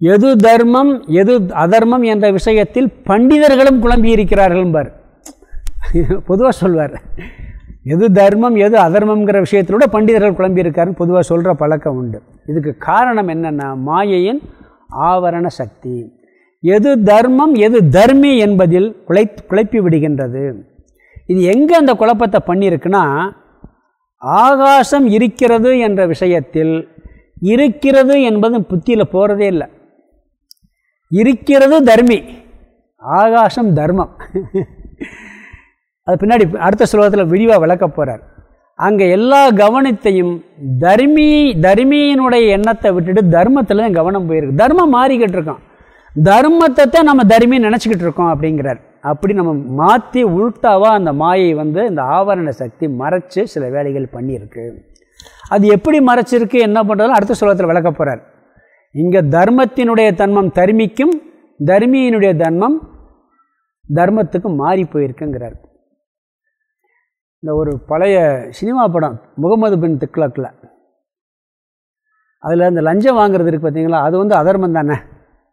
எது தர்மம் எது அதர்மம் என்ற விஷயத்தில் பண்டிதர்களும் குழம்பி இருக்கிறார்கள் பார் பொதுவாக சொல்வார். எது தர்மம் எது அதர்மங்கிற விஷயத்திலோட பண்டிதர்கள் குழம்பி இருக்காருன்னு பொதுவாக சொல்கிற பழக்கம் உண்டு. இதுக்கு காரணம் என்னென்னா மாயையின் ஆவரண சக்தி. எது தர்மம் எது தர்மி என்பதில் குலை குழப்பி விடுகின்றது. இது எங்கே அந்த குழப்பத்தை பண்ணியிருக்குன்னா ஆகாசம் இருக்கிறது என்ற விஷயத்தில் இருக்கிறது என்பது புத்தியில் போகிறதே இல்லை. இருக்கிறது தர்மி. ஆகாசம் தர்மம். அது பின்னாடி அடுத்த ஸ்லோகத்தில் விரிவாக விளக்க போகிறார் அங்கே எல்லா கவனத்தையும் தர்மி தர்மியினுடைய எண்ணத்தை விட்டுட்டு தர்மத்தில் தான் கவனம் போயிருக்கு. தர்மம் மாறிக்கிட்டு இருக்கோம். தர்மத்தை தான் நம்ம தர்மி நினச்சிக்கிட்டு இருக்கோம் அப்படிங்கிறார். அப்படி நம்ம மாற்றி உள்டாவாக அந்த மாயை வந்து இந்த ஆவரண சக்தி மறைச்சு சில வேலைகள் பண்ணியிருக்கு. அது எப்படி மறைச்சிருக்கு என்ன பண்ணுறதுன்னு அடுத்த ஸ்லோகத்தில் விளக்க போகிறார் இங்கே தர்மத்தினுடைய தன்மம் தர்மிக்கும் தர்மியினுடைய தன்மம் தர்மத்துக்கும் மாறி போயிருக்குங்கிறார். இந்த ஒரு பழைய சினிமா படம் முகமது பின் திக்லக்கில் அதில் அந்த லஞ்சம் வாங்குறது இருக்குது பார்த்தீங்களா அது வந்து அதர்மம் தானே.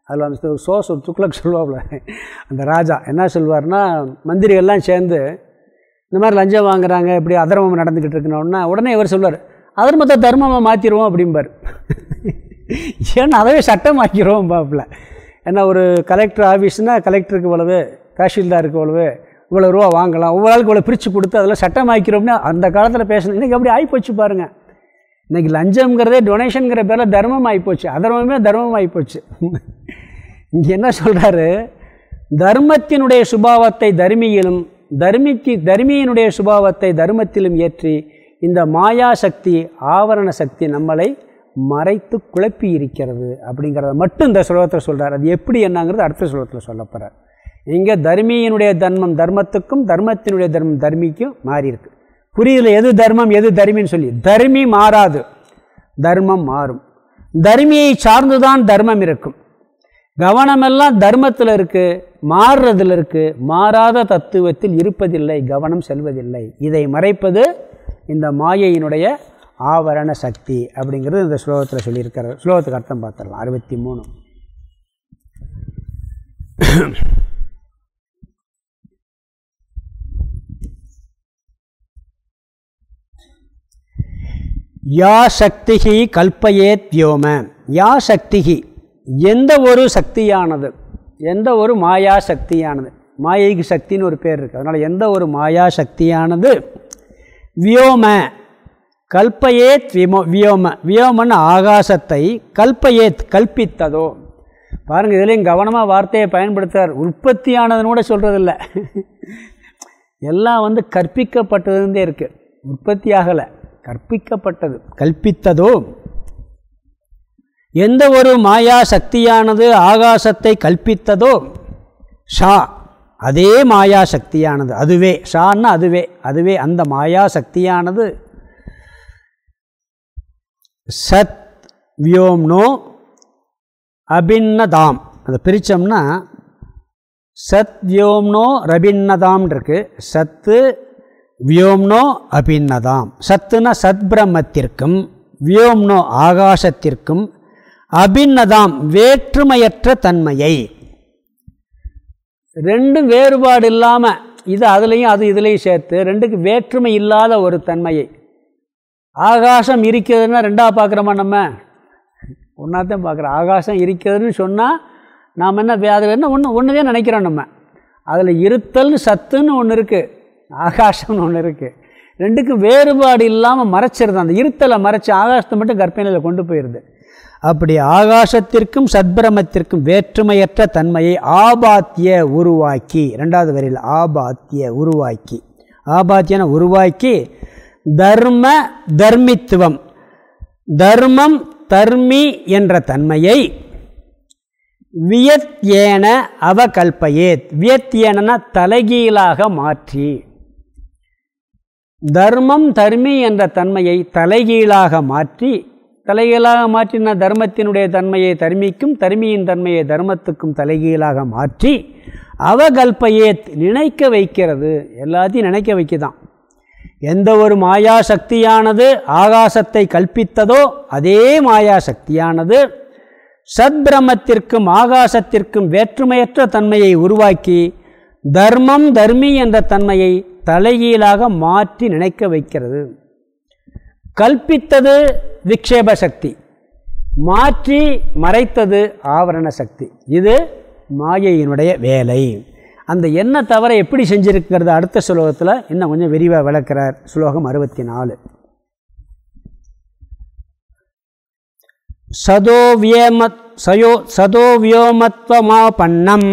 அதில் அந்த சோசு துக்ளக் சொல்லுவாப்புல அந்த ராஜா என்ன சொல்வார்னா மந்திரிகள்லாம் சேர்ந்து இந்த மாதிரி லஞ்சம் வாங்குறாங்க இப்படி அதர்மம் நடந்துக்கிட்டு இருக்கணும்னா உடனே இவர் சொல்வார் அதர்மத்தை தர்மமாக மாற்றிடுவோம் அப்படிம்பார். ஏன்னா அதவே சட்டமாக்கிறோம் பாப்பில் ஏன்னா ஒரு கலெக்டர் ஆஃபீஸ்னால் கலெக்டருக்கு இவ்வளவு தாசில்தாருக்கு இவ்வளவு இவ்வளோ ரூபா வாங்கலாம். ஒவ்வொரு ஆளுக்கு இவ்வளோ பிரித்து கொடுத்து அதில் சட்டமாக்கிறோம்னா அந்த காலத்தில் பேசணும் இன்றைக்கி அப்படி ஆகிப்போச்சு பாருங்கள் இன்றைக்கி லஞ்சம்ங்கிறதே டொனேஷனுங்கிற பேரில் தர்மம் ஆகிப்போச்சு அதர்மமே தர்மம் ஆகிப்போச்சு இங்கே என்ன சொல்கிறாரு தர்மத்தினுடைய சுபாவத்தை தர்மியிலும் தர்மிக்கு தர்மியினுடைய சுபாவத்தை தர்மத்திலும் ஏற்றி இந்த மாயா சக்தி ஆவரண சக்தி நம்மளை மறைத்து குழப்பி இருக்கிறது அப்படிங்கிறத மட்டும் இந்த சுலோகத்தில் சொல்கிறார் அது எப்படி என்னங்கிறது அடுத்த சுலோகத்தில் சொல்ல போகிறார் இங்கே தர்மியினுடைய தர்மம் தர்மத்துக்கும் தர்மத்தினுடைய தர்மம் தர்மிக்கும் மாறி இருக்கு புரியல எது தர்மம் எது தர்மின்னு சொல்லி. தர்மி மாறாது. தர்மம் மாறும். தர்மியை சார்ந்துதான் தர்மம் இருக்கும். கவனமெல்லாம் தர்மத்தில் இருக்குது மாறுறதில் இருக்குது மாறாத தத்துவத்தில் இருப்பதில்லை கவனம் செல்வதில்லை. இதை மறைப்பது இந்த மாயையினுடைய ஆவரண சக்தி அப்படிங்கிறது இந்த ஸ்லோகத்தில் சொல்லியிருக்கிற ஸ்லோகத்துக்கு அர்த்தம் பார்த்துடலாம். அறுபத்தி மூணு யா சக்திகி கல்பயே தியோம யா சக்திகி எந்த ஒரு சக்தியானது எந்த ஒரு மாயா சக்தியானது மாயைக்கு சக்தின்னு ஒரு பேர் இருக்குது அதனால் எந்த ஒரு மாயா சக்தியானது வியோம கல்பயேத் விமோ வியோம வியோமன் ஆகாசத்தை கல்பயேத் கல்பித்ததோ. பாருங்கள் இதுலேயும் கவனமாக வார்த்தையை பயன்படுத்துகிறார் உற்பத்தியானதுன்னு கூட சொல்கிறதில்ல எல்லாம் வந்து கற்பிக்கப்பட்டதுன்றே இருக்குது உற்பத்தி ஆகலை. கற்பிக்கப்பட்டது. கல்பித்ததோ. எந்த ஒரு மாயா சக்தியானது ஆகாசத்தை கல்பித்ததோ? ஷா. அதே மாயா சக்தியானது. அதுவே. ஷான்னா அதுவே. அதுவே அந்த மாயா சக்தியானது. சத் வியோம்னோ அபின்னதாம். அதை பிரித்தோம்னா சத் வியோம்னோ ரபின்னதாம் இருக்கு. சத்து வியோம்னோ அபின்னதாம். சத்துனா சத்பிரமத்திற்கும் வியோம்னோ ஆகாசத்திற்கும் அபின்னதாம் வேற்றுமையற்ற தன்மையை. ரெண்டும் வேறுபாடு இல்லாமல் இது அதுலேயும் அது இதுலேயும் சேர்த்து ரெண்டுக்கு வேற்றுமை இல்லாத ஒரு தன்மையை. ஆகாசம் இருக்கிறதுன்னா ரெண்டாக பார்க்குறோமா நம்ம? ஒன்றாத்தான் பார்க்குறோம். ஆகாசம் இருக்கிறதுன்னு சொன்னால் நாம் என்ன அது என்ன ஒன்று ஒன்றுதே நினைக்கிறோம் நம்ம. அதில் இருத்தல்னு சத்துன்னு ஒன்று இருக்குது ஆகாசம்னு ஒன்று இருக்குது ரெண்டுக்கும் வேறுபாடு இல்லாமல் மறைச்சிருது. அந்த இருத்தலை மறைச்சி ஆகாசத்தை மட்டும் கற்பனையில் கொண்டு போயிடுது அப்படி ஆகாசத்திற்கும் சத்பிரமத்திற்கும் வேற்றுமையற்ற தன்மையை ஆபாத்திய உருவாக்கி ரெண்டாவது வரையில் ஆபாத்திய உருவாக்கி. ஆபாத்தியனை உருவாக்கி தர்ம தர்மித்துவம். தர்மம் தர்மி என்ற தன்மையை வியத் ஏன அவகல்பயேத். வியத் தலைகீழாக மாற்றி. தர்மம் தர்மி என்ற தன்மையை தலைகீழாக மாற்றி. தலைகீழாக மாற்றின தர்மத்தினுடைய தன்மையை தர்மிக்கும் தர்மியின் தன்மையை தர்மத்துக்கும் தலைகீழாக மாற்றி அவகல்பையே நினைக்க வைக்கிறது. எல்லாத்தையும் நினைக்க வைக்குதான். எந்த ஒரு மாயா சக்தியானது ஆகாசத்தை கல்பித்ததோ அதே மாயா சக்தியானது சத்பிரமத்திற்கும் ஆகாசத்திற்கும் வேற்றுமையற்ற தன்மையை உருவாக்கி தர்மம் தர்மி என்ற தன்மையை தலைகீழாக மாற்றி நினைக்க வைக்கிறது. கல்பித்தது விக்ஷேப சக்தி மாற்றி மறைத்தது ஆவரண சக்தி. இது மாயையினுடைய வேலை. அந்த என்ன தவிர எப்படி செஞ்சிருக்கிறது அடுத்த சுலோகத்தில் இன்னும் கொஞ்சம் விரிவாக விளக்கிறார். சுலோகம் அறுபத்தி நாலு சதோ வியமத் சயோ சதோ வியோமத்வமா பண்ணம்.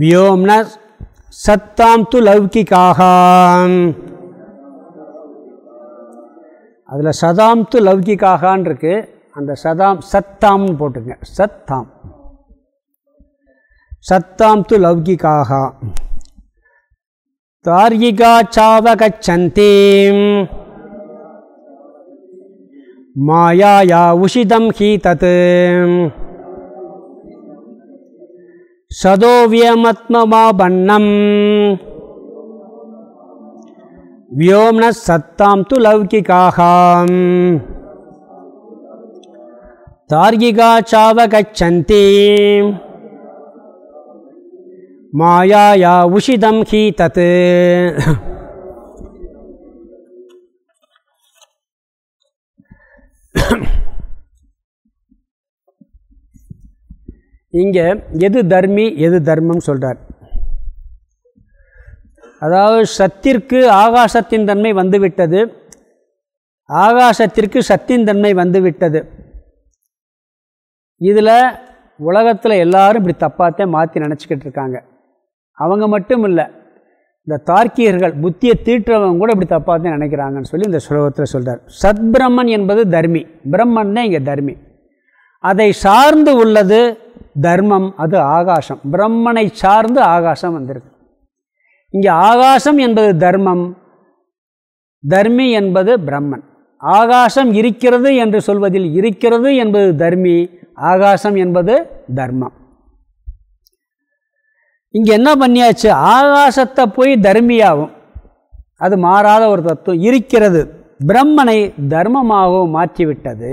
வியோம்ன சத்தாம் து லௌகிக்காக அதில் சதாம் து லௌகிக்காகான் இருக்குது அந்த சதாம் சத்தாம்னு போட்டுங்க. சத்தாம். சத்தாம்து லௌகிக்காக தார்கிகாச்சாவகச்சந்தே மாயாயா உஷிதம் ஹி தத் சதோவியமத்மமாபன்னம். வியோம்ன சத்தாம் து லௌகிக்காகாம் தார்கிகாச்சாவகச்சந்தீம் மாயாயா உஷிதம் ஹி தத் இங்கே எது தர்மி எது தர்மம் சொல்கிறார் அதாவது சத்திற்கு ஆகாசத்தின் தன்மை வந்துவிட்டது. ஆகாசத்திற்கு சத்தின் தன்மை வந்துவிட்டது. இதில் உலகத்தில் எல்லோரும் இப்படி தப்பாத்தே மாற்றி நினச்சிக்கிட்டு இருக்காங்க. அவங்க மட்டும் இல்லை இந்த தார்க்கியர்கள் புத்தியை தீட்டுறவங்க கூட இப்படி தப்பாக நினைக்கிறாங்கன்னு சொல்லி இந்த ஸ்லோகத்தில் சொல்கிறார் சத்பிரம்மன் என்பது தர்மி. பிரம்மன் தான் இங்கே தர்மி. அதை சார்ந்து உள்ளது தர்மம் அது ஆகாசம். பிரம்மனை சார்ந்து ஆகாசம் வந்திருக்கு. இங்கே ஆகாசம் என்பது தர்மம் தர்மி என்பது பிரம்மன். ஆகாசம் இருக்கிறது என்று சொல்வதில் இருக்கிறது என்பது தர்மி ஆகாசம் என்பது தர்மம். இங்கே என்ன பண்ணியாச்சு? ஆகாசத்தை போய் தர்மியாகும். அது மாறாத ஒரு தத்துவம். இருக்கிறது பிரம்மனை தர்மமாகவும் மாற்றிவிட்டது.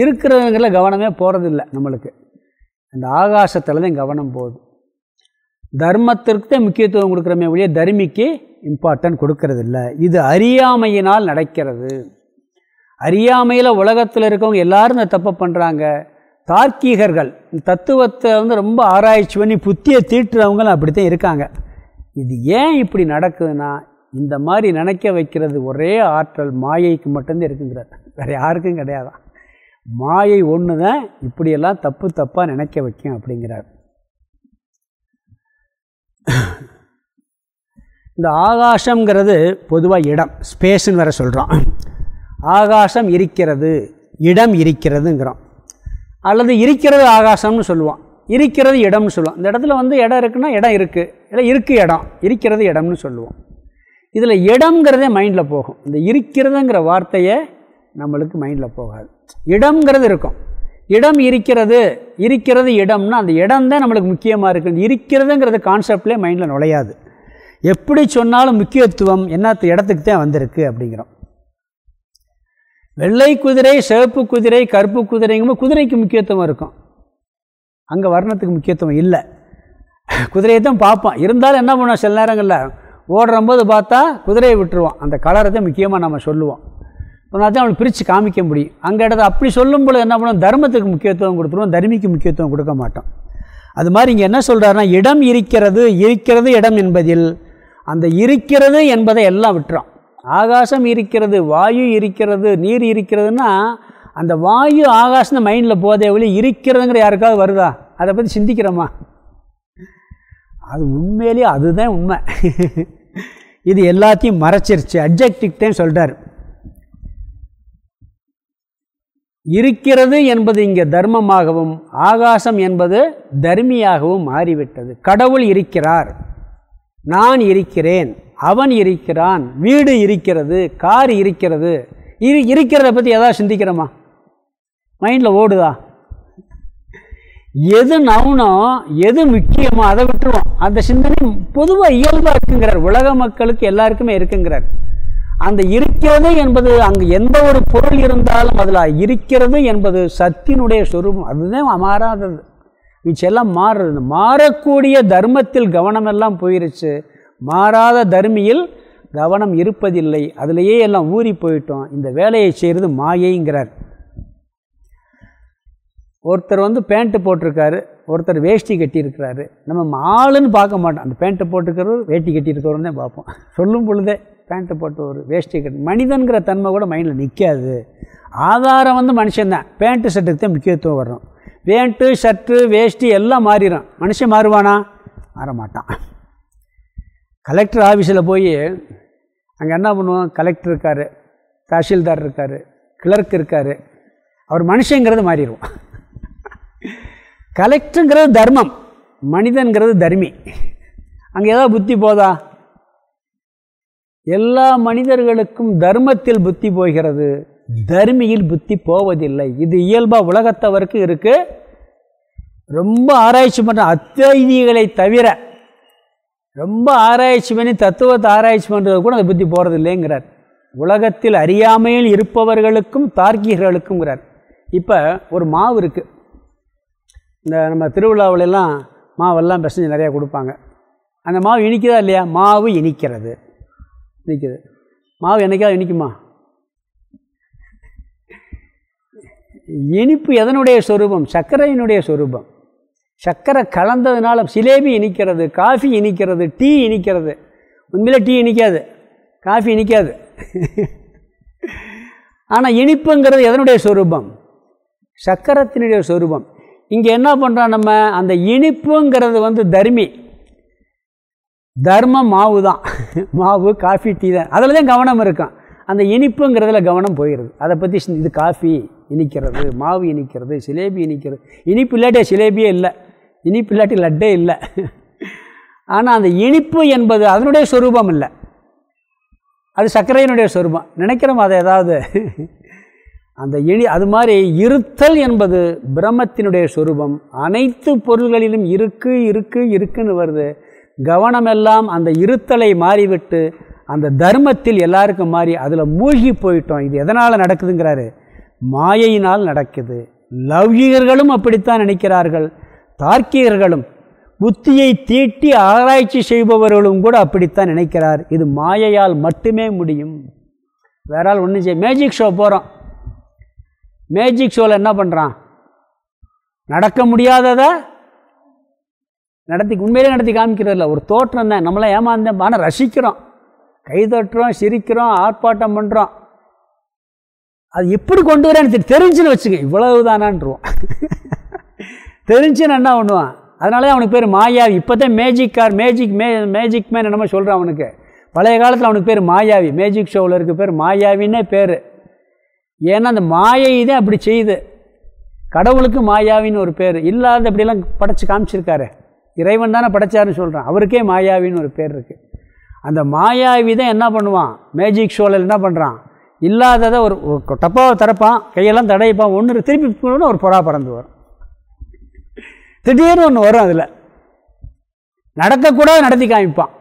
இருக்கிறதுங்கிற கவனமே போகிறதில்ல நம்மளுக்கு. அந்த ஆகாசத்தில் தான் கவனம் போகுது தர்மத்திற்கு தான் முக்கியத்துவம் கொடுக்குறமே ஒழிய தர்மிக்கு இம்பார்ட்டன்ட் கொடுக்கறதில்ல. இது அறியாமையினால் நடக்கிறது. அறியாமையில் உலகத்தில் இருக்கவங்க எல்லாரும் இந்த தப்பை பண்ணுறாங்க தார்க்கீகர்கள் தத்துவத்தை வந்து ரொம்ப ஆராய்ச்சி பண்ணி புத்தியை தீட்டுறவங்களும் அப்படி தான் இருக்காங்க. இது ஏன் இப்படி நடக்குதுன்னா இந்த மாதிரி நினைக்க வைக்கிறது ஒரே ஆற்றல் மாயைக்கு மட்டும்தான் இருக்குங்கிறார். வேறு யாருக்கும் கிடையாதான் மாயை ஒன்று தான் இப்படியெல்லாம் தப்பு தப்பாக நினைக்க வைக்கும் அப்படிங்கிறார். இந்த ஆகாசங்கிறது பொதுவாக இடம் ஸ்பேஸ்ன்னு வேற சொல்கிறோம் ஆகாசம் இருக்கிறது இடம் இருக்கிறதுங்கிறோம். அல்லது இருக்கிறது ஆகாசம்னு சொல்லுவான். இருக்கிறது இடம்னு சொல்லுவோம் இந்த இடத்துல வந்து இடம் இருக்குன்னா இடம் இருக்குது இல்லை இருக்குது இடம். இருக்கிறது இடம்னு சொல்லுவோம். இதில் இடம்ங்கிறதே மைண்டில் போகும். இந்த இருக்கிறதுங்கிற வார்த்தையை நம்மளுக்கு மைண்டில் போகாது. இடம்ங்கிறது இருக்கும். இடம் இருக்கிறது இருக்கிறது இடம்னா அந்த இடம் தான் நம்மளுக்கு முக்கியமாக இருக்குது இருக்கிறதுங்கிறது கான்செப்ட்லேயே மைண்டில் நுழையாது. எப்படி சொன்னாலும் முக்கியத்துவம் என்ன இடத்துக்கு தான் வந்திருக்கு அப்படிங்கிறோம். வெள்ளை குதிரை சிவப்பு குதிரை கருப்பு குதிரைங்கும்போது குதிரைக்கு முக்கியத்துவம் இருக்கும். அங்கே வர்ணத்துக்கு முக்கியத்துவம் இல்லை. குதிரையை தான் பார்ப்போம் இருந்தாலும் என்ன பண்ணுவோம் சில நேரங்களில் ஓடுறம்போது பார்த்தா குதிரையை விட்டுருவோம் அந்த கலரை தான் முக்கியமாக நம்ம சொல்லுவோம். இப்போ தான் அவனுக்கு பிரித்து காமிக்க முடியும். அங்கே இடத்த அப்படி சொல்லும் பொழுது என்ன பண்ணுவோம்? தர்மத்துக்கு முக்கியத்துவம் கொடுத்துருவோம். தர்மிக்கு முக்கியத்துவம் கொடுக்க மாட்டோம். அது மாதிரி இங்கே என்ன சொல்கிறாருன்னா இடம் இருக்கிறது இருக்கிறது இடம் என்பதில். அந்த இருக்கிறது என்பதை எல்லாம் விட்டுறோம் ஆகாசம் இருக்கிறது வாயு இருக்கிறது நீர் இருக்கிறதுன்னா அந்த வாயு ஆகாசம் மைண்டில் போதே ஒளி இருக்கிறதுங்கிற யாருக்காவது வருதா? அதை பற்றி சிந்திக்கிறோமா? அது உண்மையிலேயே அதுதான் உண்மை. இது எல்லாத்தையும் மறைச்சிருச்சு. அப்ஜெக்டிவ்டையும் சொல்கிறார் இருக்கிறது என்பது இங்கே தர்மமாகவும் ஆகாசம் என்பது தர்மியாகவும் மாறிவிட்டது. கடவுள் இருக்கிறார். நான் இருக்கிறேன். அவன் இருக்கிறான் வீடு இருக்கிறது கார் இருக்கிறது. இரு இருக்கிறத பற்றி எதாவது சிந்திக்கிறோமா? மைண்டில் ஓடுதா? எது நவுனோ எது முக்கியமோ அதை விட்டுருவோம். அந்த சிந்தனை பொதுவாக இயல்பாக இருக்குங்கிறார். உலக மக்களுக்கு எல்லாருக்குமே இருக்குங்கிறார். அந்த இருக்கிறது என்பது அங்கு எந்த ஒரு பொருள் இருந்தாலும் அதில் இருக்கிறது என்பது சத்தினுடைய சொரூபம். அதுதான் மாறாதது. மிச்செல்லாம் மாறுறது மாறக்கூடிய தர்மத்தில் கவனமெல்லாம் போயிருச்சு. மாறாத தர்மியில் கவனம் இருப்பதில்லை. அதிலேயே எல்லாம் ஊறி போயிட்டோம். இந்த வேலையை செய்கிறது மாயைங்கிறார். ஒருத்தர் வந்து பேண்ட்டு போட்டிருக்காரு. ஒருத்தர் வேஷ்டி கட்டியிருக்கிறாரு. நம்ம ஆளுன்னு பார்க்க மாட்டோம். அந்த பேண்ட்டு போட்டிருக்கிறவர் வேட்டி கட்டியிருக்கிறவரு பார்ப்போம். சொல்லும் பொழுதே பேண்ட்டு போட்டு ஒரு வேஷ்டி கட்டி மனிதன்கிற தன்மை கூட மைண்டில் நிற்காது ஆதாரம் வந்து மனுஷன்தான் பேண்ட்டு ஷர்ட்டுக்கு தான் முக்கியத்துவம் வரும் பேண்ட்டு ஷர்ட்டு வேஷ்டி எல்லாம் மாறிடும் மனுஷன் மாறுவானா? மாற மாட்டான் கலெக்டர் ஆஃபீஸில் போய் அங்கே என்ன பண்ணுவோம் கலெக்டர் இருக்கார் தாசில்தார் இருக்கார் கிளர்க் இருக்கார். அவர் மனுஷங்கிறது மாறிடுவோம் கலெக்டருங்கிறது தர்மம் மனிதன்கிறது தர்மி. அங்கே ஏதாவது புத்தி போதா? எல்லா மனிதர்களுக்கும் தர்மத்தில் புத்தி போகிறது தர்மியில் புத்தி போவதில்லை. இது இயல்பாக உலகத்தவருக்கு இருக்குது ரொம்ப ஆராய்ச்சி பண்ணுற அத்தைதிகளை தவிர ரொம்ப ஆராய்ச்சி பண்ணி தத்துவத்தை ஆராய்ச்சி பண்ணுறது கூட அதை புத்தி போகிறது இல்லைங்கிறார் உலகத்தில் அறியாமையில் இருப்பவர்களுக்கும் தார்க்கிகர்களுக்கும்ங்கிறார். இப்போ ஒரு மாவு இருக்குது இந்த நம்ம திருவிழாவிலெல்லாம் மாவெல்லாம் பிசைஞ்சு நிறையா கொடுப்பாங்க. அந்த மாவு இனிக்குதா இல்லையா? மாவு இனிக்கிறது. இனிக்குது. மாவு என்னைக்காவது இனிக்குமா? இனிப்பு எதனுடைய சொரூபம்? சர்க்கரையினுடைய சொரூபம். சர்க்கரை கலந்ததுனால சிலேபி இனிக்கிறது காஃபி இனிக்கிறது டீ இனிக்கிறது. உண்மையிலே டீ இனிக்காது காஃபி இனிக்காது. ஆனால் இனிப்புங்கிறது எதனுடைய சொரூபம்? சக்கரத்தினுடைய சொரூபம். இங்கே என்ன பண்ணுறோம் நம்ம? அந்த இனிப்புங்கிறது வந்து தர்மி. தர்மம் மாவு தான். மாவு காஃபி டீ தான். அதில் தான் கவனம் இருக்கும். அந்த இனிப்புங்கிறதுல கவனம் போயிடுது அதை பற்றி இது காஃபி இனிக்கிறது மாவு இனிக்கிறது சிலேபி இனிக்கிறது. இனிப்பு இல்லாட்டிய சிலேபியே இல்லை. இனிப்பு இல்லாட்டி லட்டே இல்லை. ஆனால் அந்த இனிப்பு என்பது அதனுடைய சொரூபம் இல்லை. அது சர்க்கரையினுடைய சொரூபம். நினைக்கிறோம் அதை ஏதாவது? அந்த இனி அது மாதிரி இருத்தல் என்பது பிரம்மத்தினுடைய சொரூபம். அனைத்து பொருள்களிலும் இருக்கு இருக்கு இருக்குன்னு வருது. கவனமெல்லாம் அந்த இருத்தலை மாறிவிட்டு அந்த தர்மத்தில் எல்லாருக்கும் மாறி அதில் மூழ்கி போயிட்டோம். இது எதனால் நடக்குதுங்கிறாரு? மாயையினால் நடக்குது. லௌகிகர்களும் அப்படித்தான் நினைக்கிறார்கள். தார்க்கியர்களும் புத்தியை தீட்டி ஆராய்ச்சி செய்பவர்களும் கூட அப்படித்தான் நினைக்கிறார். இது மாயையால் மட்டுமே முடியும். வேற ஆள் ஒன்றும் செய்ய மேஜிக் ஷோ போகிறோம் மேஜிக் ஷோவில் என்ன பண்ணுறான் நடக்க முடியாததை நடத்தி உண்மையிலே நடத்தி காமிக்கிறதில்ல. ஒரு தோற்றம் தான். நம்மளாம் ஏமாந்தேன் ஆனால் ரசிக்கிறோம். கை தட்டுறோம் சிரிக்கிறோம் ஆர்ப்பாட்டம் பண்ணுறோம் அது எப்படி கொண்டு வரேன்னு தெரிஞ்சுன்னு வச்சுக்க இவ்வளவு தெரிஞ்சு நான் என்ன பண்ணுவான்? அதனாலே அவனுக்கு பேர் மாயாவி. இப்போ தான் மேஜிக் கார் மேஜிக் மே மேஜிக் மேன் என்னமோ சொல்கிறான் அவனுக்கு. பழைய காலத்தில் அவனுக்கு பேர் மாயாவி. மேஜிக் ஷோவில் இருக்க பேர் மாயாவின்னே பேர். ஏன்னா அந்த மாயை தான் அப்படி செய்யுது. கடவுளுக்கு மாயாவின்னு ஒரு பேர். இல்லாத அப்படிலாம் படைச்சி காமிச்சிருக்காரு. இறைவன் தானே படைச்சாருன்னு சொல்கிறான் அவருக்கே மாயாவின்னு ஒரு பேர் இருக்குது அந்த மாயாவி தான் என்ன பண்ணுவான்? மேஜிக் ஷோவில் என்ன பண்ணுறான் இல்லாததை ஒரு டப்பாவை திறப்பான். கையெல்லாம் தடையப்பான் ஒன்று திருப்பி ஒரு புறா பறந்து வரும். திடீர்னு ஒன்று வரும் அதில். நடக்கக்கூடாது நடத்தி காமிப்பான்.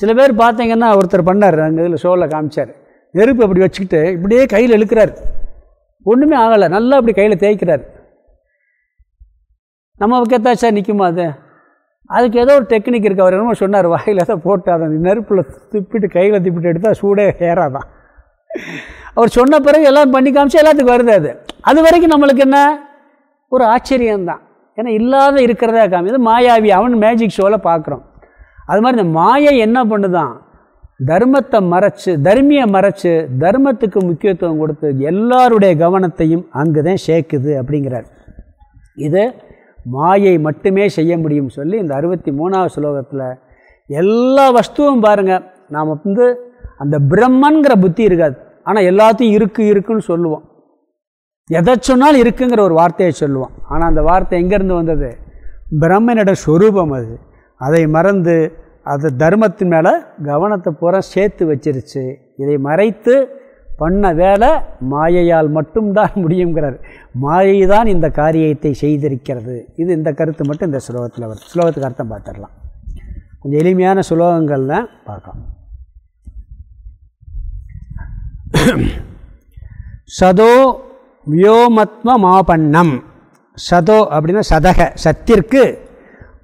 சில பேர் பார்த்தீங்கன்னா ஒருத்தர் பண்ணார் அங்கே இதில் ஷோவில் காமிச்சார். நெருப்பு அப்படி வச்சுக்கிட்டு இப்படியே கையில் இழுக்கிறார். ஒன்றுமே ஆகலை நல்லா அப்படி கையில் தேய்க்கிறார். நம்ம வைக்கத்தாச்சா நிற்குமா அது? அதுக்கு ஏதோ ஒரு டெக்னிக் இருக்குது அவர் என்னமோ சொன்னார் வாயில் தான் போட்டு அதை நெருப்பில் திப்பிட்டு கையில் திப்பிட்டு எடுத்தால் சூடே ஏறாதான் அவர் சொன்ன பிறகு எல்லாம் பண்ணி காமிச்சு எல்லாத்துக்கும் வருது அது. அது வரைக்கும் நம்மளுக்கு என்ன? ஒரு ஆச்சரியம்தான். ஏன்னா இல்லாத இருக்கிறதா காமி இது மாயாவி அவன் மேஜிக் ஷோவில் பார்க்குறோம் அது மாதிரி இந்த மாயை என்ன பண்ணுதான்? தர்மத்தை மறைச்சு தர்மியை மறைச்சு தர்மத்துக்கு முக்கியத்துவம் கொடுத்து எல்லாருடைய கவனத்தையும் அங்கு தான் சேர்க்குது அப்படிங்கிறார். இது மாயை மட்டுமே செய்ய முடியும் சொல்லி இந்த அறுபத்தி மூணாவது ஸ்லோகத்தில் எல்லா வஸ்துவும் பாருங்கள் நாம் வந்து அந்த பிரம்மன்கிற புத்தி இருக்காது. ஆனால் எல்லாத்தையும் இருக்குது இருக்குன்னு சொல்லுவோம். எதை சொன்னாலும் இருக்குங்கிற ஒரு வார்த்தையை சொல்லுவோம் ஆனால் அந்த வார்த்தை எங்கேருந்து வந்தது? பிரம்மனோட ஸ்வரூபம் அது. அதை மறந்து அது தர்மத்தின் மேலே கவனத்தை பூரா சேர்த்து வச்சிருச்சு. இதை மறைத்து பண்ண வேலை மாயையால் மட்டும்தான் முடியுங்கிறார் மாயை தான் இந்த காரியத்தை செய்திருக்கிறது. இது இந்த கருத்து மட்டும் இந்த ஸ்லோகத்தில் வருது. ஸ்லோகத்துக்கு அர்த்தம் பார்த்துடலாம். கொஞ்சம் எளிமையான சுலோகங்கள் தான் பார்க்கலாம். (clears throat) சதோ வியோமத்வ மாபண்ணம் சதோ அப்படின்னா சதக சத்திற்கு.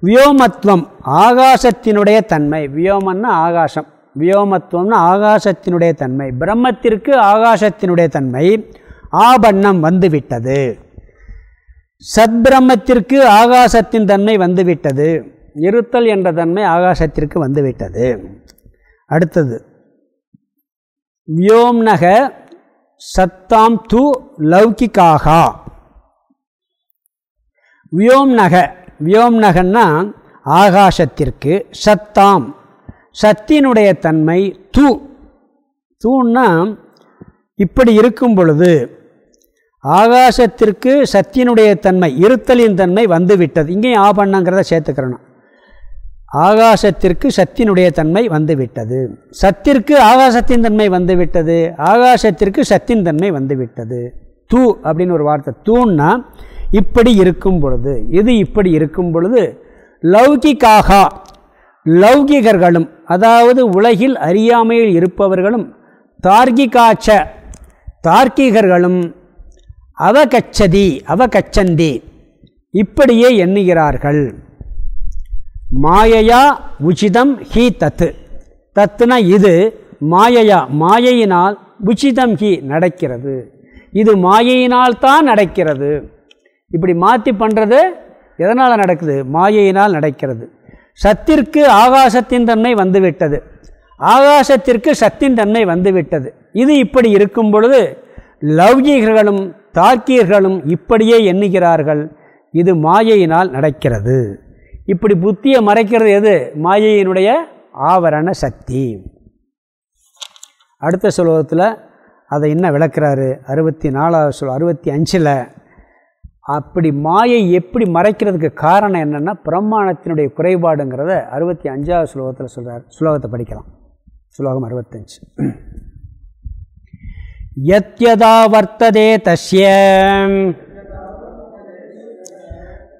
வியோமத்வம் ஆகாசத்தினுடைய தன்மை. வியோமன்னா ஆகாசம். வியோமத்துவம்னா ஆகாசத்தினுடைய தன்மை. பிரம்மத்திற்கு ஆகாசத்தினுடைய தன்மை. ஆபண்ணம் வந்துவிட்டது. சத்பிரம்மத்திற்கு ஆகாசத்தின் தன்மை வந்துவிட்டது. இருத்தல் என்ற தன்மை ஆகாசத்திற்கு வந்துவிட்டது. அடுத்தது. வியோம்னக சத்தாம் து லௌகிக்காக வியோம்நக வியோம்நகன்னா ஆகாசத்திற்கு சத்தாம். சத்தினுடைய தன்மை தூ. தூன்னா இப்படி இருக்கும் பொழுது ஆகாசத்திற்கு சத்தியினுடைய தன்மை இருத்தலின் தன்மை வந்துவிட்டது. இங்கேயும் ஆபண்ணங்கிறத சேர்த்துக்கிறணும். ஆகாசத்திற்கு சத்தினுடைய தன்மை வந்துவிட்டது. சத்திற்கு ஆகாசத்தின் தன்மை வந்துவிட்டது. ஆகாசத்திற்கு சத்தின் தன்மை வந்துவிட்டது. தூ அப்படின்னு ஒரு வார்த்தை. தூன்னா இப்படி இருக்கும் பொழுது இது இப்படி இருக்கும் பொழுது லௌகிக்காகா லௌகிகர்களும் அதாவது உலகில் அறியாமையில் இருப்பவர்களும் தார்கிகாச்ச தார்க்கிகர்களும் அவகச்சதி அவகச்சந்தி இப்படியே எண்ணுகிறார்கள். மாயையா உச்சிதம் ஹி தத்து. தத்துனா இது மாயையா மாயையினால் உச்சிதம் ஹி நடக்கிறது. இது மாயையினால் தான் நடக்கிறது. இப்படி மாற்றி பண்ணுறது எதனால் நடக்குது? மாயையினால் நடக்கிறது. சத்திற்கு ஆகாசத்தின் தன்மை வந்துவிட்டது. ஆகாசத்திற்கு சத்தின் தன்மை வந்துவிட்டது. இது இப்படி இருக்கும் பொழுது லௌகீகர்களும் தார்க்கீர்களும் இப்படியே எண்ணுகிறார்கள். இது மாயையினால் நடக்கிறது. இப்படி புத்தியை மறைக்கிறது எது? மாயையினுடைய ஆவரண சக்தி. அடுத்த சுலோகத்தில் அதை என்ன விளக்குறாரு? அறுபத்தி நாலாவது சொல் அறுபத்தி அஞ்சில் அப்படி மாயை எப்படி மறைக்கிறதுக்கு காரணம் என்னென்னா பிரமாணத்தினுடைய குறைபாடுங்கிறத அறுபத்தி அஞ்சாவது ஸ்லோகத்தில் சொல்கிறார் ஸ்லோகத்தை படிக்கலாம். ஸ்லோகம் அறுபத்தஞ்சு. (clears throat) யத்யதா வர்த்ததே தஸ்ய.